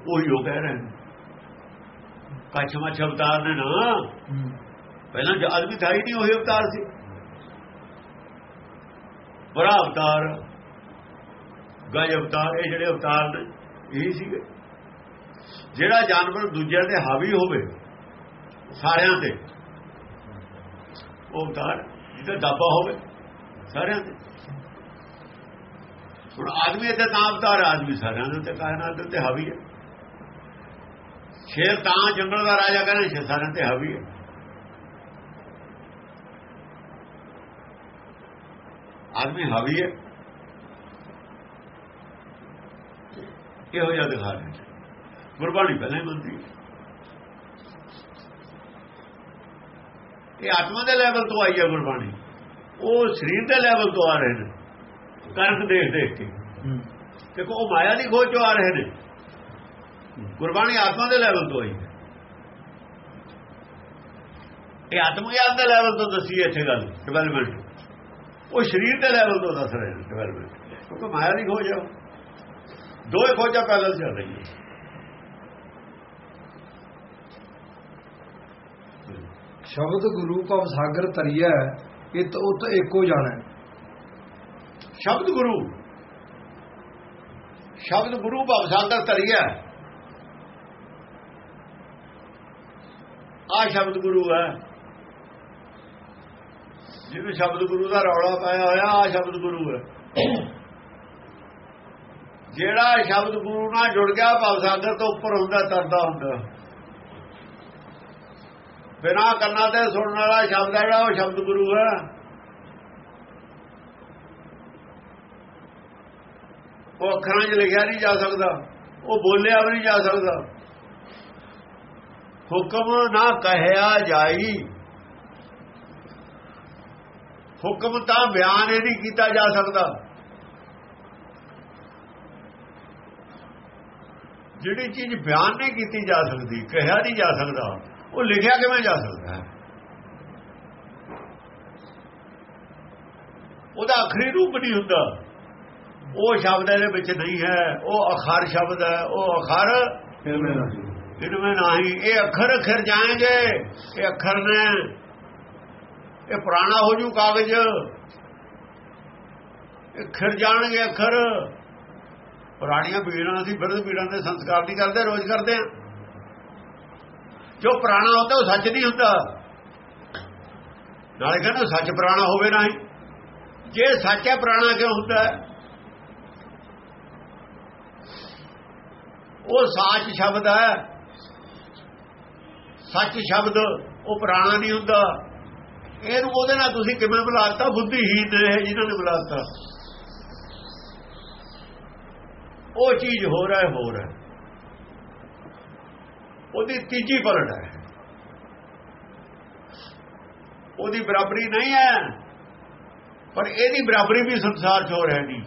ਉਹੀ ਉਹ ਕਹਿ ਰਹੇ ਨੇ। ਕੱਛ ਮੱਛ ਅਵਤਾਰ ਨੇ ਨਾ। ਪਹਿਲਾਂ ਜਦ ਆਦਮੀ ਥਾ ਹੀ ਨਹੀਂ ਉਹੀ ਅਵਤਾਰ ਸੀ। ਬੜਾ ਅਵਤਾਰ, ਗਜ ਅਵਤਾਰ, ਇਹ ਜਿਹੜੇ ਅਵਤਾਰ ਨੇ, ਇਹੀ ਸੀਗੇ। ਜਿਹੜਾ ਜਾਨਵਰ ਦੂਜਿਆਂ ਤੇ ਹਾਵੀ ਹੋਵੇ, ਸਾਰਿਆਂ ਤੇ, ਉਹ ਅਵਤਾਰ ਜਿਹਦਾ ਦਾਬਾ ਹੋਵੇ, ਸਾਰਿਆਂ ਤੇ। ਹੁਣ ਆਦਮੀ ਤੇ ਤਾਂ ਅਵਤਾਰ ਆਦਮੀ ਸਾਰਿਆਂ ਦੇ ਤੇ ਕਾਇਨਾਤ ਦੇ ਤੇ ਹਾਵੀ ਹੈ। ਸ਼ੇਰ ਤਾਂ ਜੰਗਲ ਦਾ ਰਾਜਾ ਕਹਿੰਦੇ, ਸ਼ੇਰ ਸਾਰਿਆਂ ਤੇ ਹਾਵੀ ਹੈ। ਆਦਮੀ ਹਾਵੀ ਹੈ। ਇਹੋ ਜਿਹਾ ਦਿਖਾ ਰਿਹਾ ਗੁਰਬਾਣੀ ਪਹਿਲਾਂ ਹੀ ਮੰਨਦੀ ਇਹ ਆਤਮਾ ਦੇ ਲੈਵਲ ਤੋਂ ਆਈ ਹੈ ਗੁਰਬਾਣੀ। ਉਹ ਸਰੀਰ ਦੇ ਲੈਵਲ ਤੋਂ ਆ ਰਹੇ ਨੇ। ਕਰਮ ਦੇਖ ਦੇਖ ਕੇ। ਦੇਖੋ ਉਹ ਮਾਇਆ ਦੀ ਖੋਜ ਚੋਂ ਆ ਰਹੇ ਨੇ। ਗੁਰਬਾਣੀ ਆਤਮਾ ਦੇ ਲੈਵਲ ਤੋਂ ਆਈ ਹੈ। ਇਹ ਆਤਮਾ ਗਿਆਨ ਦੇ ਲੈਵਲ ਤੋਂ ਦੱਸੀ ਇੱਥੇ ਗੱਲ ਡਿਵੈਲਪਮੈਂਟ ਉਹ ਸਰੀਰ ਦੇ ਲੈਵਲ ਤੋਂ ਦੱਸ ਰਹੇ ਨੇ ਡਿਵੈਲਪਮੈਂਟ ਕਿਉਂਕਿ ਮਾਇਆ ਦੀ ਖੋਜ ਹੈ ਦੋਏ ਖੋਜਾਂ ਪੈਦਲ ਚੱਲ ਰਹੀਆਂ ਸ਼ਬਦ ਗੁਰੂ ਭਵ ਸਾਗਰ ਤਰੀਐ ਇਤ ਉਤ ਏਕੋ ਜਾਣੈ। ਸ਼ਬਦ ਗੁਰੂ। ਸ਼ਬਦ ਗੁਰੂ ਭਵ ਸਾਗਰ ਤਰੀਆ ਆ ਸ਼ਬਦ ਗੁਰੂ ਹੈ। ਜਿਹਨੂੰ ਸ਼ਬਦ ਗੁਰੂ ਦਾ ਰੌਲਾ ਪਾਇਆ ਹੋਇਆ ਆ ਸ਼ਬਦ ਗੁਰੂ ਹੈ। ਜਿਹੜਾ ਸ਼ਬਦ ਗੁਰੂ ਨਾਲ ਜੁੜ ਗਿਆ, ਭਵ ਸਾਗਰ ਤੋਂ ਉੱਪਰ ਹੁੰਦਾ, ਤਰਦਾ ਹੁੰਦਾ। ਬਿਨਾ ਕੰਨਾਂ ਤੇ ਸੁਣਨ ਵਾਲਾ ਸ਼ਬਦ ਹੈ ਜਿਹੜਾ, ਉਹ ਸ਼ਬਦ ਗੁਰੂ ਹੈ। ਉਹ ਅੱਖਰਾਂ 'ਚ ਲਿਖਿਆ ਨਹੀਂ ਜਾ ਸਕਦਾ। ਉਹ ਬੋਲਿਆ ਵੀ ਨਹੀਂ ਜਾ ਸਕਦਾ। ਹੁਕਮ ਨਾ ਕਹਿਆ ਜਾਈ। ਹੁਕਮ ਤਾਂ ਬਿਆਨ ਇਹ ਨਹੀਂ ਕੀਤਾ ਜਾ ਸਕਦਾ। ਜਿਹੜੀ ਚੀਜ਼ ਬਿਆਨ ਨਹੀਂ ਕੀਤੀ ਜਾ ਸਕਦੀ ਕਹਿਆ ਨਹੀਂ ਜਾ ਸਕਦਾ ਉਹ ਲਿਖਿਆ ਕਿਵੇਂ ਜਾ ਸਕਦਾ ਹੈ? ਉਹਦਾ ਆਖਰੀ ਰੂਪ ਨਹੀਂ ਹੁੰਦਾ। ਉਹ ਸ਼ਬਦ ਇਹਦੇ ਵਿੱਚ ਨਹੀਂ ਹੈ ਉਹ ਅਖਰ ਸ਼ਬਦ ਹੈ ਉਹ ਅਖਰ ਇਨਵੇਂ ਨਹੀਂ ਇਹ ਅੱਖਰ ਅਖਰ ਜਾਣਗੇ ਇਹ ਅੱਖਰ ਨੇ ਇਹ ਪੁਰਾਣਾ ਹੋ ਜੂ ਕਾਗਜ਼। ਇਹ ਖਿਰ ਜਾਣਗੇ ਅੱਖਰ। ਪੁਰਾਣੀਆਂ ਪੀੜਾਂ ਸੀ ਫਿਰ ਪੀੜਾਂ ਦੇ ਸੰਸਕਾਰ ਨਹੀਂ ਕਰਦੇ, ਰੋਜ਼ ਕਰਦੇ ਆ ਜੋ ਪੁਰਾਣਾ ਹੁੰਦਾ, ਉਹ ਸੱਚ ਨਹੀਂ ਹੁੰਦਾ। ਨਾਲੇ ਕਹਿੰਦੇ, ਸੱਚ ਪੁਰਾਣਾ ਹੋਵੇ ਨਾ ਜੇ ਸੱਚ ਹੈ, ਪੁਰਾਣਾ ਕਿਉਂ ਹੁੰਦਾ ਉਹ ਸਾਚ ਸ਼ਬਦ ਹੈ। ਸੱਚ ਸ਼ਬਦ, ਉਹ ਪੁਰਾਣਾ ਨਹੀਂ ਹੁੰਦਾ। ਇਹਨੂੰ ਉਹਦੇ ਨਾਲ ਤੁਸੀਂ ਕਿਵੇਂ ਬੁਲਾਤਾ? ਬੁੱਧੀਹੀਨ ਨੇ ਜਿਨ੍ਹਾਂ ਨੇ ਬੁਲਾਤਾ। ਉਹ ਚੀਜ਼ ਹੋ ਰਿਹਾ ਹੈ। ਹੋ ਰਿਹਾ ਉਹਦੀ ਤੀਜੀ ਪਲਟ ਹੈ। ਉਹਦੀ ਬਰਾਬਰੀ ਨਹੀਂ ਹੈ ਪਰ ਇਹਦੀ ਬਰਾਬਰੀ ਵੀ ਸੰਸਾਰ 'ਚ ਹੋ ਰਹੀ ਨਹੀਂ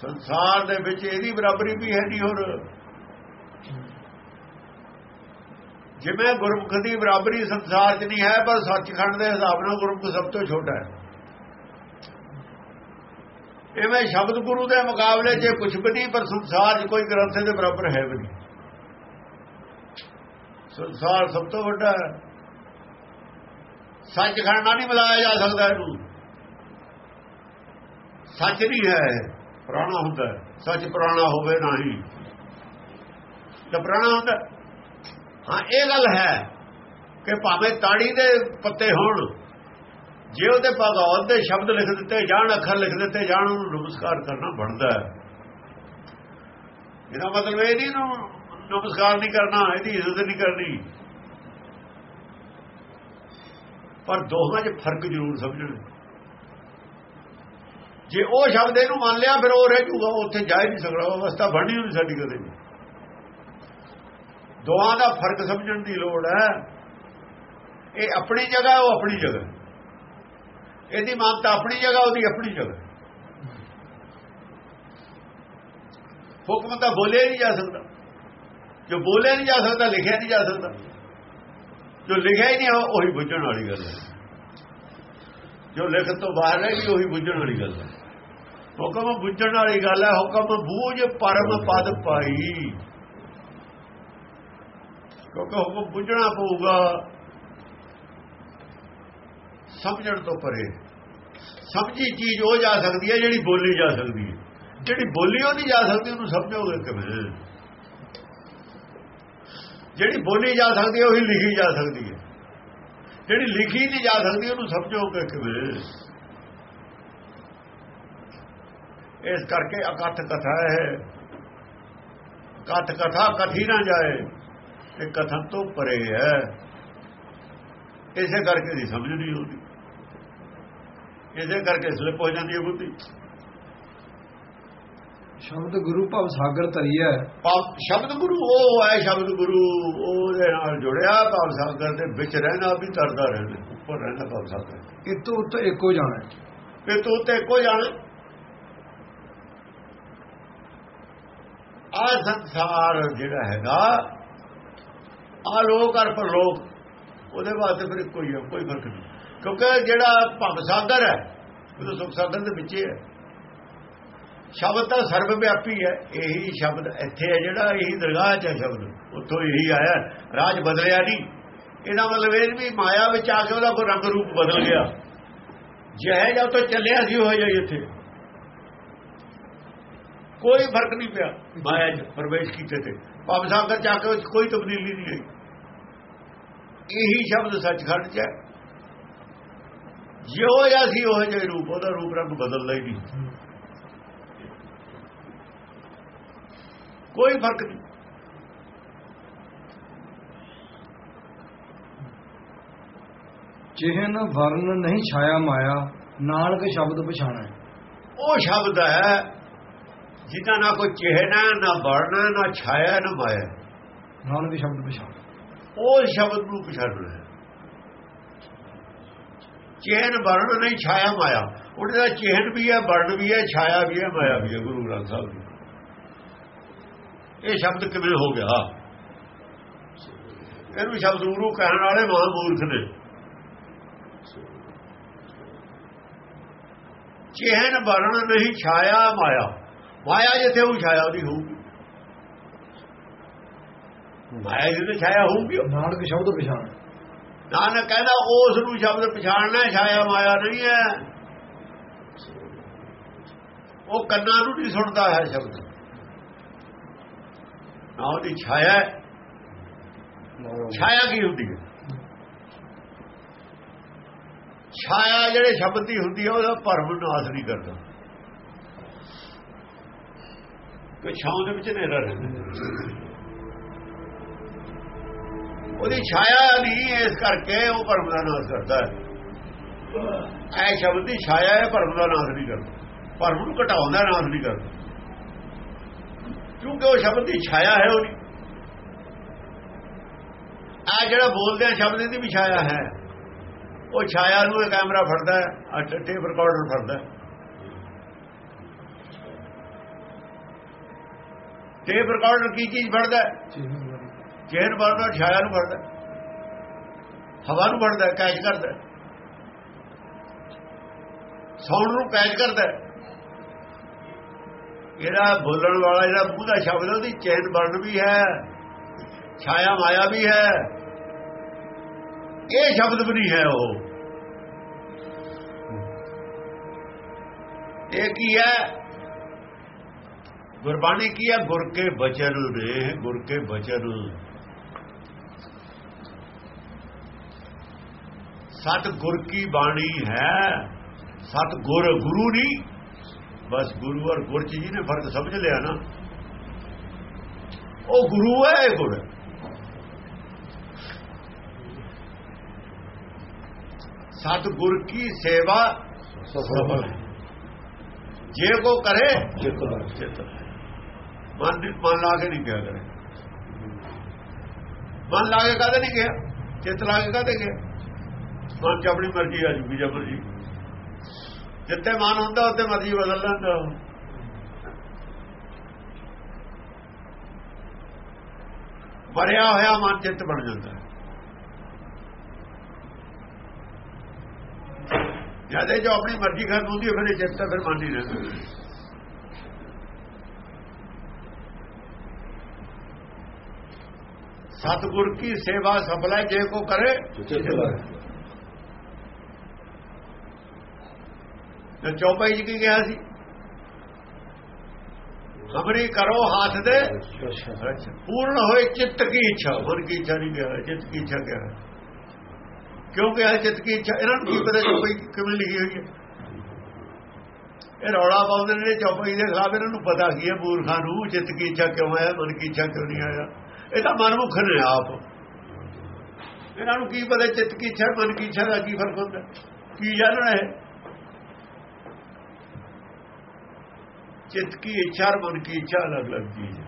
ਸੰਸਾਰ ਦੇ ਵਿੱਚ ਇਹਦੀ ਬਰਾਬਰੀ ਵੀ ਹੈ ਨਹੀਂ ਹੋਰ। ਜਿਵੇਂ ਗੁਰਮੁਖ ਦੀ ਬਰਾਬਰੀ ਸੰਸਾਰ 'ਚ ਨਹੀਂ ਹੈ, ਪਰ ਸੱਚਖੰਡ ਦੇ ਹਿਸਾਬ ਨਾਲ ਗੁਰਮੁਖ ਸਭ ਤੋਂ ਛੋਟਾ ਹੈ। ਐਵੇਂ ਸ਼ਬਦ ਗੁਰੂ ਦੇ ਮੁਕਾਬਲੇ 'ਚ ਕੁਝ ਵੀ ਨਹੀਂ, ਪਰ ਸੰਸਾਰ 'ਚ ਕੋਈ ਗ੍ਰੰਥ ਦੇ ਬਰਾਬਰ ਹੈ ਵੀ ਨਹੀਂ। ਸੰਸਾਰ ਸਭ ਤੋਂ ਵੱਡਾ ਹੈ। ਸੱਚਖੰਡ ਨਾਲ ਨਹੀਂ ਮਿਲਾਇਆ ਜਾ ਸਕਦਾ ਇਹਨੂੰ। ਸੱਚ ਨਹੀਂ ਹੈ, ਪੁਰਾਣਾ ਹੁੰਦਾ ਸੱਚ ਪੁਰਾਣਾ ਹੋਵੇ ਨਹੀਂ ਤਾਂ ਪੁਰਾਣਾ ਹੁੰਦਾ ਹਾਂ, ਇਹ ਗੱਲ ਹੈ ਕਿ ਭਾਵੇਂ ਤਾੜੀ ਦੇ ਪੱਤੇ ਹੋਣ, ਜੇ ਉਹਦੇ ਭਗਵਾਨ ਦੇ ਸ਼ਬਦ ਲਿਖ ਦਿੱਤੇ ਜਾਣ, ਅੱਖਰ ਲਿਖ ਦਿੱਤੇ ਜਾਣ, ਉਹਨੂੰ ਨਮਸਕਾਰ ਕਰਨਾ ਬਣਦਾ ਹੈ। ਇਹਦਾ ਮਤਲਬ ਇਹ ਨਹੀਂ ਨੂੰ ਨਮਸਕਾਰ ਨਹੀਂ ਕਰਨਾ, ਇਹਦੀ ਇੱਜ਼ਤ ਨਹੀਂ ਕਰਨੀ। ਪਰ ਦੋਹਾਂ 'ਚ ਫ਼ਰਕ ਜ਼ਰੂਰ ਸਮਝਣ। ਜੇ ਉਹ ਸ਼ਬਦ ਇਹਨੂੰ ਮੰਨ ਲਿਆ, ਫਿਰ ਉਹ ਰਹਿ ਜੂਗਾ ਉੱਥੇ ਜਾ ਹੀ ਨਹੀਂ ਸਕਦਾ ਅਵਸਥਾ ਬਣਨੀ ਨਹੀਂ ਸਾਡੀ ਕਦੇ ਵੀ। ਦੋਹਾਂ ਦਾ ਫ਼ਰਕ ਸਮਝਣ ਦੀ ਲੋੜ ਹੈ। ਇਹ ਆਪਣੀ ਜਗ੍ਹਾ, ਉਹ ਆਪਣੀ ਜਗ੍ਹਾ। ਇਹਦੀ ਮਾਨਤਾ ਆਪਣੀ ਜਗ੍ਹਾ, ਉਹਦੀ ਆਪਣੀ ਜਗ੍ਹਾ। ਹੁਕਮ ਤਾਂ ਬੋਲਿਆ ਨਹੀਂ ਜਾ ਸਕਦਾ। ਜੋ ਬੋਲਿਆ ਨਹੀਂ ਜਾ ਸਕਦਾ, ਲਿਖਿਆ ਨਹੀਂ ਜਾ ਸਕਦਾ। ਜੋ ਲਿਖਿਆ ਹੀ ਨਹੀਂ, ਉਹੀ ਬੁੱਝਣ ਵਾਲੀ ਗੱਲ ਹੈ। ਜੋ ਲਿਖ ਤੋਂ ਬਾਹਰ ਹੈ ਵੀ ਉਹੀ ਬੁੱਝਣ ਵਾਲੀ ਗੱਲ ਹੈ। ਹੁਕਮ ਬੁੱਝਣ ਵਾਲੀ ਗੱਲ ਹੈ, ਹੁਕਮ ਬੂਝ ਪਰਮ ਪਦ ਪਾਈ। ਕਿਉਂਕਿ ਹੁਕਮ ਬੁੱਝਣਾ ਪਊਗਾ। ਸਮਝਣ ਤੋਂ ਪਰੇ। ਸਮਝੀ ਚੀਜ਼ ਉਹ ਜਾ ਸਕਦੀ ਹੈ ਜਿਹੜੀ ਬੋਲੀ ਜਾ ਸਕਦੀ ਹੈ। ਜਿਹੜੀ ਬੋਲੀ ਉਹ ਨਹੀਂ ਜਾ ਸਕਦੀ, ਉਹਨੂੰ ਸਮਝੋਗੇ ਕਿਵੇਂ? ਜਿਹੜੀ ਬੋਲੀ ਜਾ ਸਕਦੀ ਹੈ, ਉਹੀ ਲਿਖੀ ਜਾ ਸਕਦੀ ਹੈ। ਜਿਹੜੀ ਲਿਖੀ ਨਹੀਂ ਜਾ ਸਕਦੀ, ਉਹਨੂੰ ਸਮਝੋਗੇ ਕਿਵੇਂ? ਇਸ ਕਰਕੇ ਅਕਥ ਕਥਾ ਹੈ। ਕਥ ਕਥਾ ਕਥੀ ਨਾ ਜਾਏ। ਇਹ ਕਥਨ ਤੋਂ ਪਰੇ ਹੈ। ਇਸੇ ਕਰਕੇ ਦੀ ਸਮਝ ਨਹੀਂ ਆਉਂਦੀ। ਇਸੇ ਕਰਕੇ ਸਲਿਪ ਹੋ ਜਾਂਦੀ ਹੈ ਬੁੱਧੀ। ਸ਼ਬਦ ਗੁਰੂ ਭਵ ਸਾਗਰ ਤਰੀਐ ਸ਼ਬਦ ਗੁਰੂ ਉਹ ਹੈ ਸ਼ਬਦ ਗੁਰੂ। ਉਹਦੇ ਨਾਲ ਜੁੜਿਆ ਭਵ ਸਾਗਰ ਦੇ ਵਿੱਚ ਰਹਿਣਾ ਵੀ ਤਰਦਾ ਰਹਿਣਾ ਉੱਪਰ ਰਹਿਣਾ ਭਵ ਸਾਗਰ। ਇਤ ਉਤ ਏਕੋ ਜਾਣੈ। ਇਹ ਤੂੰ ਤੇ ਕੋ ਜਾਣ। ਆ ਸੰਸਾਰ ਜਿਹੜਾ ਹੈਗਾ ਆ ਲੋਕ ਅਰ ਪਰਲੋਕ ਉਹਦੇ ਵਾਸਤੇ ਫਿਰ ਇੱਕੋ ਹੀ ਹੈ ਕੋਈ ਫ਼ਰਕ ਨਹੀਂ। ਕਿਉਂਕਿ ਜਿਹੜਾ ਭਵ ਸਾਗਰ ਹੈ, ਉਹ ਸੁਖ ਸਾਗਰ ਦੇ ਵਿੱਚ ਹੈ। ਸ਼ਬਦ ਤਾਂ ਸਰਵ ਵਿਆਪੀ ਹੈ, ਇਹੀ ਸ਼ਬਦ ਇੱਥੇ ਹੈ ਜਿਹੜਾ, ਇਹੀ ਦਰਗਾਹ 'ਚ ਹੈ ਸ਼ਬਦ। ਉੱਥੋਂ ਇਹੀ ਆਇਆ, ਰਾਜ ਬਦਲਿਆ ਨਹੀਂ। ਇਹਦਾ ਮਤਲਬ ਇਹ ਵੀ ਮਾਇਆ ਵਿੱਚ ਆ ਕੇ ਉਹਦਾ ਕੋਈ ਰੰਗ ਰੂਪ ਬਦਲ ਗਿਆ। ਜਿਹੇ ਜਾਂ ਤੋਂ ਚੱਲਿਆ ਸੀ ਹੋ ਜਾਈ ਇੱਥੇ। ਕੋਈ ਫ਼ਰਕ ਨਹੀਂ ਪਿਆ ਮਾਇਆ 'ਚ ਪ੍ਰਵੇਸ਼ ਕੀਤੇ ਤੇ। ਭਵ ਸਾਗਰ ਚ ਆ ਕੇ ਕੋਈ ਤਬਦੀਲੀ ਨਹੀਂ ਆਈ। ਇਹੀ ਸ਼ਬਦ ਸੱਚਖੰਡ 'ਚ ਹੈ। ਜਿਉ ਜਾਂ ਸੀ ਉਹ ਜਿਹੇ ਰੂਪ ਉਹਦਾ ਰੂਪ ਰੰਗ ਬਦਲਦਾ ਹੀ ਨਹੀਂ। ਕੋਈ ਫ਼ਰਕ ਨਹੀਂ। ਚਿਹਨ ਵਰਨ ਨਹੀਂ ਛਾਇਆ ਮਾਇਆ ਨਾਨਕ ਸ਼ਬਦ ਪਛਾਣੈ। ਉਹ ਸ਼ਬਦ ਹੈ ਜਿਹਦਾ ਨਾ ਕੋਈ ਚਿਹਨਾ ਨਾ ਵਰਣਾ ਨਾ ਛਾਇਆ ਨਾ ਮਾਇਆ। ਨਾਨਕ ਸ਼ਬਦ ਪਛਾਣ। ਉਹ ਸ਼ਬਦ ਨੂੰ ਪਛਾਣਨਾ ਹੈ। ਚਿਹਨ ਵਰਣ ਨਹੀਂ, ਛਾਇਆ ਮਾਇਆ। ਉਹਦੇ ਦਾ ਚਿਹਨ ਵੀ ਹੈ, ਵਰਣ ਵੀ ਹੈ, ਛਾਇਆ ਵੀ ਹੈ, ਮਾਇਆ ਵੀ ਹੈ, ਗੁਰੂ ਗ੍ਰੰਥ ਸਾਹਿਬ ਜੀ। ਇਹ ਸ਼ਬਦ ਕਿਵੇਂ ਹੋ ਗਿਆ? ਇਹਨੂੰ ਸ਼ਬਦ ਗੁਰੂ ਕਹਿਣ ਵਾਲੇ ਮਹਾਮੂਰਖ ਨੇ। ਚਿਹਨ ਵਰਣ ਨਹੀਂ, ਛਾਇਆ ਮਾਇਆ। ਮਾਇਆ ਜਿੱਥੇ ਉਹ ਛਾਇਆ ਉਹਦੀ ਹੋਊਗੀ। ਮਾਇਆ ਜਿੱਥੇ ਛਾਇਆ ਹੋਊਗੀ ਨਾਨਕ ਸ਼ਬਦ ਪਛਾਣ। ਨਾਨਕ ਕਹਿੰਦਾ ਉਸ ਨੂੰ ਸ਼ਬਦ ਪਛਾਣਨਾ ਛਾਇਆ ਮਾਇਆ ਨਹੀਂ ਹੈ। ਉਹ ਕੰਨਾਂ ਨੂੰ ਨਹੀਂ ਸੁਣਦਾ ਹੈ ਸ਼ਬਦ। ਨਾ ਉਹਦੀ ਛਾਇਆ। ਛਾਇਆ ਕੀ ਹੁੰਦੀ ਹੈ? ਛਾਇਆ ਜਿਹੜੇ ਸ਼ਬਦ ਦੀ ਹੁੰਦੀ ਹੈ ਉਹਦਾ ਭਰਮ ਨਾਸ ਨਹੀਂ ਕਰਦਾ। ਕਿ ਛਾਂ ਦੇ ਵਿੱਚ ਹਨੇਰਾ ਰਹਿੰਦਾ। ਉਹਦੀ ਛਾਇਆ ਨਹੀਂ, ਇਸ ਕਰਕੇ ਉਹ ਭਰਮ ਦਾ ਨਾਸ ਕਰਦਾ ਹੈ। ਐ ਸ਼ਬਦ ਦੀ ਛਾਇਆ ਹੈ, ਭਰਮ ਦਾ ਨਾਸ ਨਹੀਂ ਕਰਦਾ। ਭਰਮ ਨੂੰ ਘਟਾਉਂਦਾ ਨਾਸ ਨਹੀਂ ਕਰਦਾ। ਕਿਉਂਕਿ ਉਹ ਸ਼ਬਦ ਦੀ ਛਾਇਆ ਹੈ ਉਹਦੀ। ਆ ਜਿਹੜਾ ਬੋਲਦੇ ਆ ਸ਼ਬਦ ਦੀ ਵੀ ਛਾਇਆ ਹੈ। ਉਹ ਛਾਇਆ ਨੂੰ ਇਹ ਕੈਮਰਾ ਫੜਦਾ ਹੈ ਟੇਪ ਰਿਕਾਰਡਰ ਫੜਦਾ ਟੇਪ ਰਿਕਾਰਡਰ ਕੀ ਚੀਜ਼ ਫੜਦਾ ਹੈ ਚੇਨ ਵਰਨਾ ਛਾਇਆ ਨੂੰ ਫੜਦਾ ਹਵਾ ਨੂੰ ਫੜਦਾ ਕੈਚ ਕਰਦਾ। ਹੈ। ਸਾਊਂਡ ਨੂੰ ਕੈਚ ਕਰਦਾ। ਇਹਦਾ ਬੋਲਣ ਵਾਲਾ ਜਿਹੜਾ ਮੂੰਹ ਦਾ ਸ਼ਬਦ, ਉਹਦੀ ਚੇਨ ਵਰਨ ਵੀ ਹੈ, ਛਾਇਆ ਮਾਇਆ ਵੀ ਹੈ। ਇਹ ਸ਼ਬਦ ਵੀ ਨਹੀਂ ਹੈ ਉਹ। ਇਹ ਕੀ ਹੈ? ਗੁਰਬਾਣੀ ਕੀ ਹੈ? ਗੁਰ ਕੇ ਬਚਨ ਨੇ, ਗੁਰ ਕੇ ਬਚਨ। ਸਤ ਗੁਰ ਕੀ ਬਾਣੀ ਹੈ? ਸਤ ਗੁਰ ਗੁਰੂ ਨਹੀਂ ਬਸ ਗੁਰੂ ਔਰ ਗੁਰ ਚ ਜੀ ਨੇ ਫ਼ਰਕ ਸਮਝ ਲਿਆ ਨਾ ਉਹ ਗੁਰੂ ਹੈ ਇਹ ਗੁਰ। ਸਤ ਗੁਰ ਕੀ ਸੇਵਾ? ਸਫਲ। ਜੇ ਕੋ ਕਰੇ ਚਿਤ ਮਨ ਦੀ- ਮਨ ਲਾ ਕੇ ਨਹੀਂ ਕਿਹਾ ਕਰੇ। ਮਨ ਲਾ ਕੇ ਕਦੇ ਨਹੀਂ ਕਿਹਾ? ਚਿੱਤ ਲਾ ਕੇ ਕਦੇ ਕਿਹਾ? ਮਨ ਚ ਆਪਣੀ ਮਰਜ਼ੀ ਆ ਜੂਗੀ ਜੇ ਮਰਜ਼ੀ। ਜਿੱਥੇ ਮਨ ਹੁੰਦਾ, ਉੱਥੇ ਮਰਜ਼ੀ ਬਦਲ ਲੈਂਦਾ ਉਹ। ਹੋਇਆ ਮਨ ਚਿੱਤ ਬਣ ਜਾਂਦਾ। ਹੈ ਜਦ ਜੋ ਆਪਣੀ ਮਰਜ਼ੀ ਖਤਮ ਹੁੰਦੀ ਹੈ ਫਿਰ ਇਹ ਚਿੱਤ ਤਾਂ ਫਿਰ ਮਨ ਹੀ ਰਹਿੰਦਾ। ਸਤਗੁਰ ਕੀ ਸੇਵਾ ਸਫਲਾ ਜੇ ਕੋ ਕਰੇ। ਤੇ ਚੌਪਾਈ ਜੀ ਕੀ ਕਿਹਾ ਸੀ? ਖਬਰੀ ਕਰੋ ਹੱਥ ਦੇ। ਪੂਰਨ ਹੋਏ ਚਿੱਤ ਕੀ ਇੱਛਾ? ਮਨ ਕੀ ਇੱਛਾ ਨਹੀਂ ਕਿਹਾ? ਚਿੱਤ ਕੀ ਇੱਛਾ ਕਿਹਾ? ਕਿਉਂਕਿ ਇਹ ਚਿੱਤ ਕੀ ਇੱਛਾ? ਇਹਨਾਂ ਨੂੰ ਕੀ ਪਤਾ ਚੌਪਾਈ ਕਿਵੇਂ ਲਿਖੀ ਹੋਈ ਹੈ? ਇਹ ਰੌਲਾ ਪਾਉਂਦੇ ਨੇ ਚੌਪਾਈ ਦੇ ਖਿਲਾਫ, ਇਹਨਾਂ ਨੂੰ ਪਤਾ ਕੀ ਹੈ ਮੂਰਖਾਂ ਨੂੰ ਚਿੱਤ ਕੀ ਇੱਛਾ ਕਿਉਂ ਆਇਆ, ਮਨ ਕੀ ਇੱਛਾ ਕਿਉਂ ਨਹੀਂ ਆਇਆ? ਇਹ ਤਾਂ ਮਨਮੁਖ ਨੇ ਆਪ। ਇਹਨਾਂ ਨੂੰ ਕੀ ਪਤਾ ਚਿੱਤ ਕੀ ਇੱਛਾ, ਮਨ ਕੀ ਇੱਛਾ ਦਾ ਕੀ ਫ਼ਰਕ ਹੁੰਦਾ? ਕੀ ਜਾਣਨਾ ਹੈ ਚਿੱਤ ਕੀ ਇੱਛਾ ਔਰ ਮਨ ਕੀ ਇੱਛਾ, ਅਲੱਗ ਅਲੱਗ ਚੀਜ਼ ਹੈ।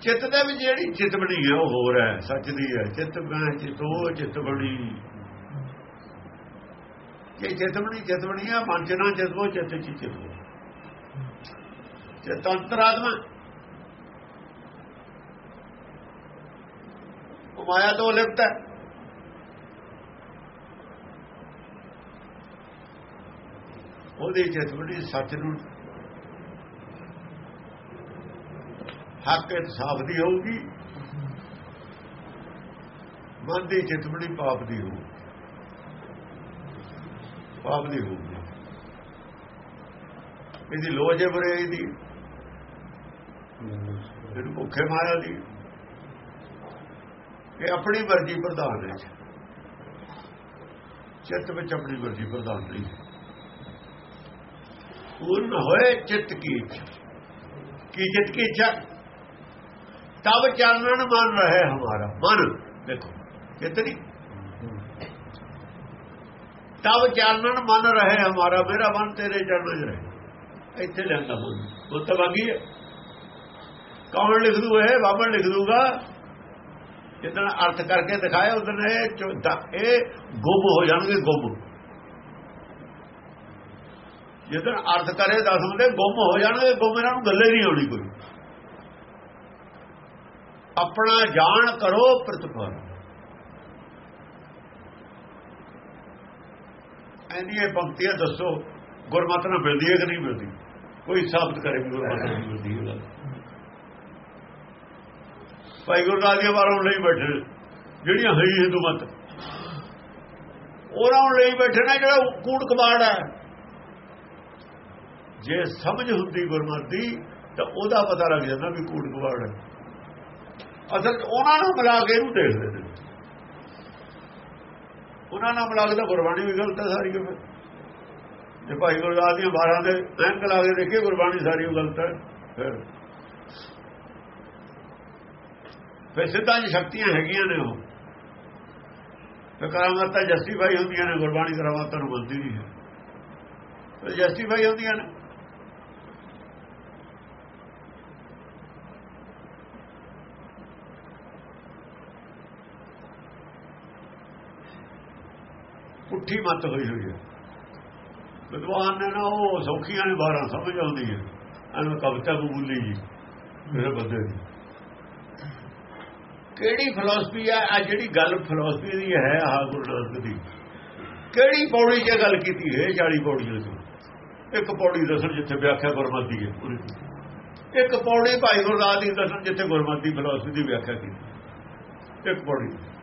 ਚਿੱਤ ਦੇ ਵਿੱਚ ਜਿਹੜੀ ਚਿੱਤ ਬਣੀ ਹੈ, ਉਹ ਹੋਰ ਹੈ, ਸੱਚ ਦੀ ਹੈ। ਚਿੱਤ ਬਣਾ ਚਿਤੋ ਚਿੱਤ ਬਣੀ। ਜੇ ਚਿੱਤ ਬਣੀ ਚਿੱਤ ਬਣੀ ਹੈ ਮਨ ਚ ਨਾ ਚਿਤੋ ਚਿੱਤ ਚ ਚਿਤੋ ਚਿੱਤ ਅੰਤਰਾਤਮਾ ਉਹ ਮਾਇਆ ਤੋਂ ਲਿਪਤ ਹੈ। ਉਹਦੀ ਚਿਤਵਣੀ ਸੱਚ ਨੂੰ ਹੱਕ ਇਨਸਾਫ ਦੀ ਹੋਊਗੀ, ਮਨ ਦੀ ਚਿਤਵਣੀ ਪਾਪ ਦੀ ਹੋਊਗੀ, ਪਾਪ ਦੀ ਹੋਊਗੀ। ਇਹਦੀ ਲੋਜੇ ਬਰੇ ਦੀ, ਇਹਨੂੰ ਭੁੱਖੇ ਮਾਇਆ ਦੀ। ਇਹ ਆਪਣੀ ਮਰਜ਼ੀ ਪ੍ਰਧਾਨ ਹੈ। ਚਿੱਤ ਵਿੱਚ ਆਪਣੀ ਮਰਜ਼ੀ ਪ੍ਰਧਾਨ ਨਹੀਂ ਹੈ। ਪੂਰਨ ਹੋਏ ਚਿੱਤ ਕੀ ਇੱਛਾ? ਕੀ ਚਿੱਤ ਕੀ ਇੱਛਾ? ਤਬ ਚਾਨਣ ਮਨ ਰਹੇ ਹਮਾਰਾ। ਮਨ, ਦੇਖੋ ਕਿਤਨੀ ਤਬ ਚਾਨਣ ਮਨ ਰਹੇ ਹਮਾਰਾ। ਮੇਰਾ ਮਨ ਤੇਰੇ ਚਰਨਾਂ 'ਚ ਰਹੇ। ਇੱਥੇ ਲੈਂਦਾ ਮਨ। ਉਹ ਤਾਂ ਬਾਗੀ ਹੈ। ਕੌਣ ਲਿਖ ਦੂ ਇਹ? ਬਾਬਾ ਲਿਖ ਦੂਗਾ। ਜਿੱਦਣ ਅਰਥ ਕਰਕੇ ਦਿਖਾਇਆ ਉਦੋਂ ਇਹ ਇਹ ਗੁੰਮ ਹੋ ਜਾਣਗੇ ਗੁੰਮ ਜਿੱਦਣ ਅਰਥ ਕਰੇ ਦਸ ਹੁੰਦੇ ਗੁੰਮ ਹੋ ਜਾਣਗੇ, ਗੁੰਮ ਇਹਨਾਂ ਨੂੰ ਗੱਲੇ ਨਹੀਂ ਆਉਣੀ ਕੋਈ। ਆਪਣਾ ਜਾਣ ਕਰੋ ਪ੍ਰਤਪਾਲ ਐਨੀ ਇਹ ਪੰਕਤੀਆਂ ਦੱਸੋ, ਗੁਰਮਤਿ ਨਾਲ ਮਿਲਦੀ ਹੈ ਕਿ ਨਹੀਂ ਮਿਲਦੀ? ਕੋਈ ਸਾਬਤ ਕਰੇ ਵੀ ਗੁਰਮਤਿ ਨਾਲ ਮਿਲਦੀ ਹੈ ਭਾਈ ਗੁਰਦਾਸ ਦੀਆਂ ਬਾਰਾਂ ਲਈ ਬੈਠੇ ਜਿਹੜੀਆਂ ਹੈ ਹਿੰਦੂ ਮਤ। ਉਹਨਾਂ ਨੂੰ ਲਈ ਬੈਠੇ ਨੇ, ਜਿਹੜਾ ਕੂੜ ਕਬਾੜ ਹੈ। ਜੇ ਸਮਝ ਹੁੰਦੀ ਗੁਰਮਤਿ ਦੀ, ਤਾਂ ਉਹਦਾ ਪਤਾ ਲੱਗ ਜਾਂਦਾ ਵੀ ਕੂੜ ਕਬਾੜ ਹੈ। ਅਸਲ ਉਹਨਾਂ ਨੂੰ ਮਿਲਾ ਕੇ ਇਹਨੂੰ ਦੇਖਦੇ ਨੇ। ਉਹਨਾਂ ਨਾਲ ਮਿਲਾ ਕੇ ਤਾਂ ਗੁਰਬਾਣੀ ਵੀ ਗਲਤ ਹੈ ਸਾਰੀ ਫਿਰ ਜੇ ਭਾਈ ਗੁਰਦਾਸ ਦੀਆਂ 12 ਦੇ ਐਨ ਲਾ ਕੇ ਦੇਖੇ ਗੁਰਬਾਣੀ ਸਾਰੀ ਓ ਗਲਤ ਹੈ। ਫਿਰ ਫਿਰ ਸਿੱਧਾਂ ਦੀ ਸ਼ਕਤੀਆਂ ਹੈਗੀਆਂ ਨੇ ਉਹ। ਫਿਰ ਕਰਾਮਾਤਾਂ ਜਸਟੀਫਾਈ ਹੁੰਦੀਆਂ ਨੇ, ਗੁਰਬਾਣੀ ਕਰਾਮਾਤਾਂ ਨੂੰ ਮੰਨਦੀ ਨਹੀਂ ਹੈ। ਫਿਰ ਜਸਟੀਫਾਈ ਹੁੰਦੀਆਂ ਨੇ। ਪੁੱਠੀ ਮਤ ਹੋਈ ਹੋਈ ਹੈ। ਵਿਦਵਾਨ ਨੇ ਨਾ ਉਹ ਸੌਖੀਆਂ ਨੇ 12 ਸਮਝ ਆਉਂਦੀ ਹੈ। ਇਹਨੂੰ ਕਵਿਤਾ ਕਬੂਲੀ ਜੀ, ਮੇਰੇ ਬੰਦੇ ਦੀ। ਕਿਹੜੀ ਫਿਲਾਸਫੀ ਹੈ ਆ ਜਿਹੜੀ ਗੱਲ ਫਿਲਾਸਫੀ ਦੀ ਹੈ, ਆਹ ਗੁਰੂ ਨਾਨਕ ਦੀ। ਕਿਹੜੀ ਪੌੜੀ 'ਚ ਗੱਲ ਕੀਤੀ ਹੈ 40 ਪੌੜੀਆਂ 'ਚ? ਇੱਕ ਪੌੜੀ ਦੱਸਣ ਜਿੱਥੇ ਵਿਆਖਿਆ ਗੁਰਮਤਿ ਦੀ ਹੈ, ਪੂਰੀ ਇੱਕ ਪੌੜੀ ਭਾਈ ਗੁਰਦਾਸ ਦੀ ਦੱਸਣ ਜਿੱਥੇ ਗੁਰਮਤਿ ਦੀ ਫਿਲਾਸਫੀ ਦੀ ਵਿਆਖਿਆ ਕੀਤੀ। ਇੱਕ ਪੌੜੀ।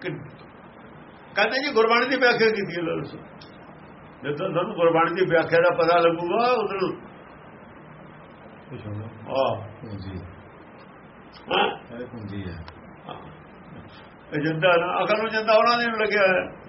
ਕਹਿੰਦੇ ਜੀ ਗੁਰਬਾਣੀ ਦੀ ਵਿਆਖਿਆ ਕੀਤੀ ਹੈ ਲੋ ਜਦੋਂ ਤੁਹਾਨੂੰ ਗੁਰਬਾਣੀ ਦੀ ਵਿਆਖਿਆ ਦਾ ਪਤਾ ਲੱਗੂਗਾ ਉਦੋਂ ਹੋਣਾ ਆ ਪੂੰਜੀ ਹਾਂ। ਇਹ ਪੂੰਜੀ ਹੈ। ਇਹ ਜਿੰਦਾ ਨਾ ਅਕਲ ਨੂੰ ਜਿੰਦਾ ਉਹਨਾਂ ਨੂੰ ਲੱਗਿਆ ਹੋਇਆ।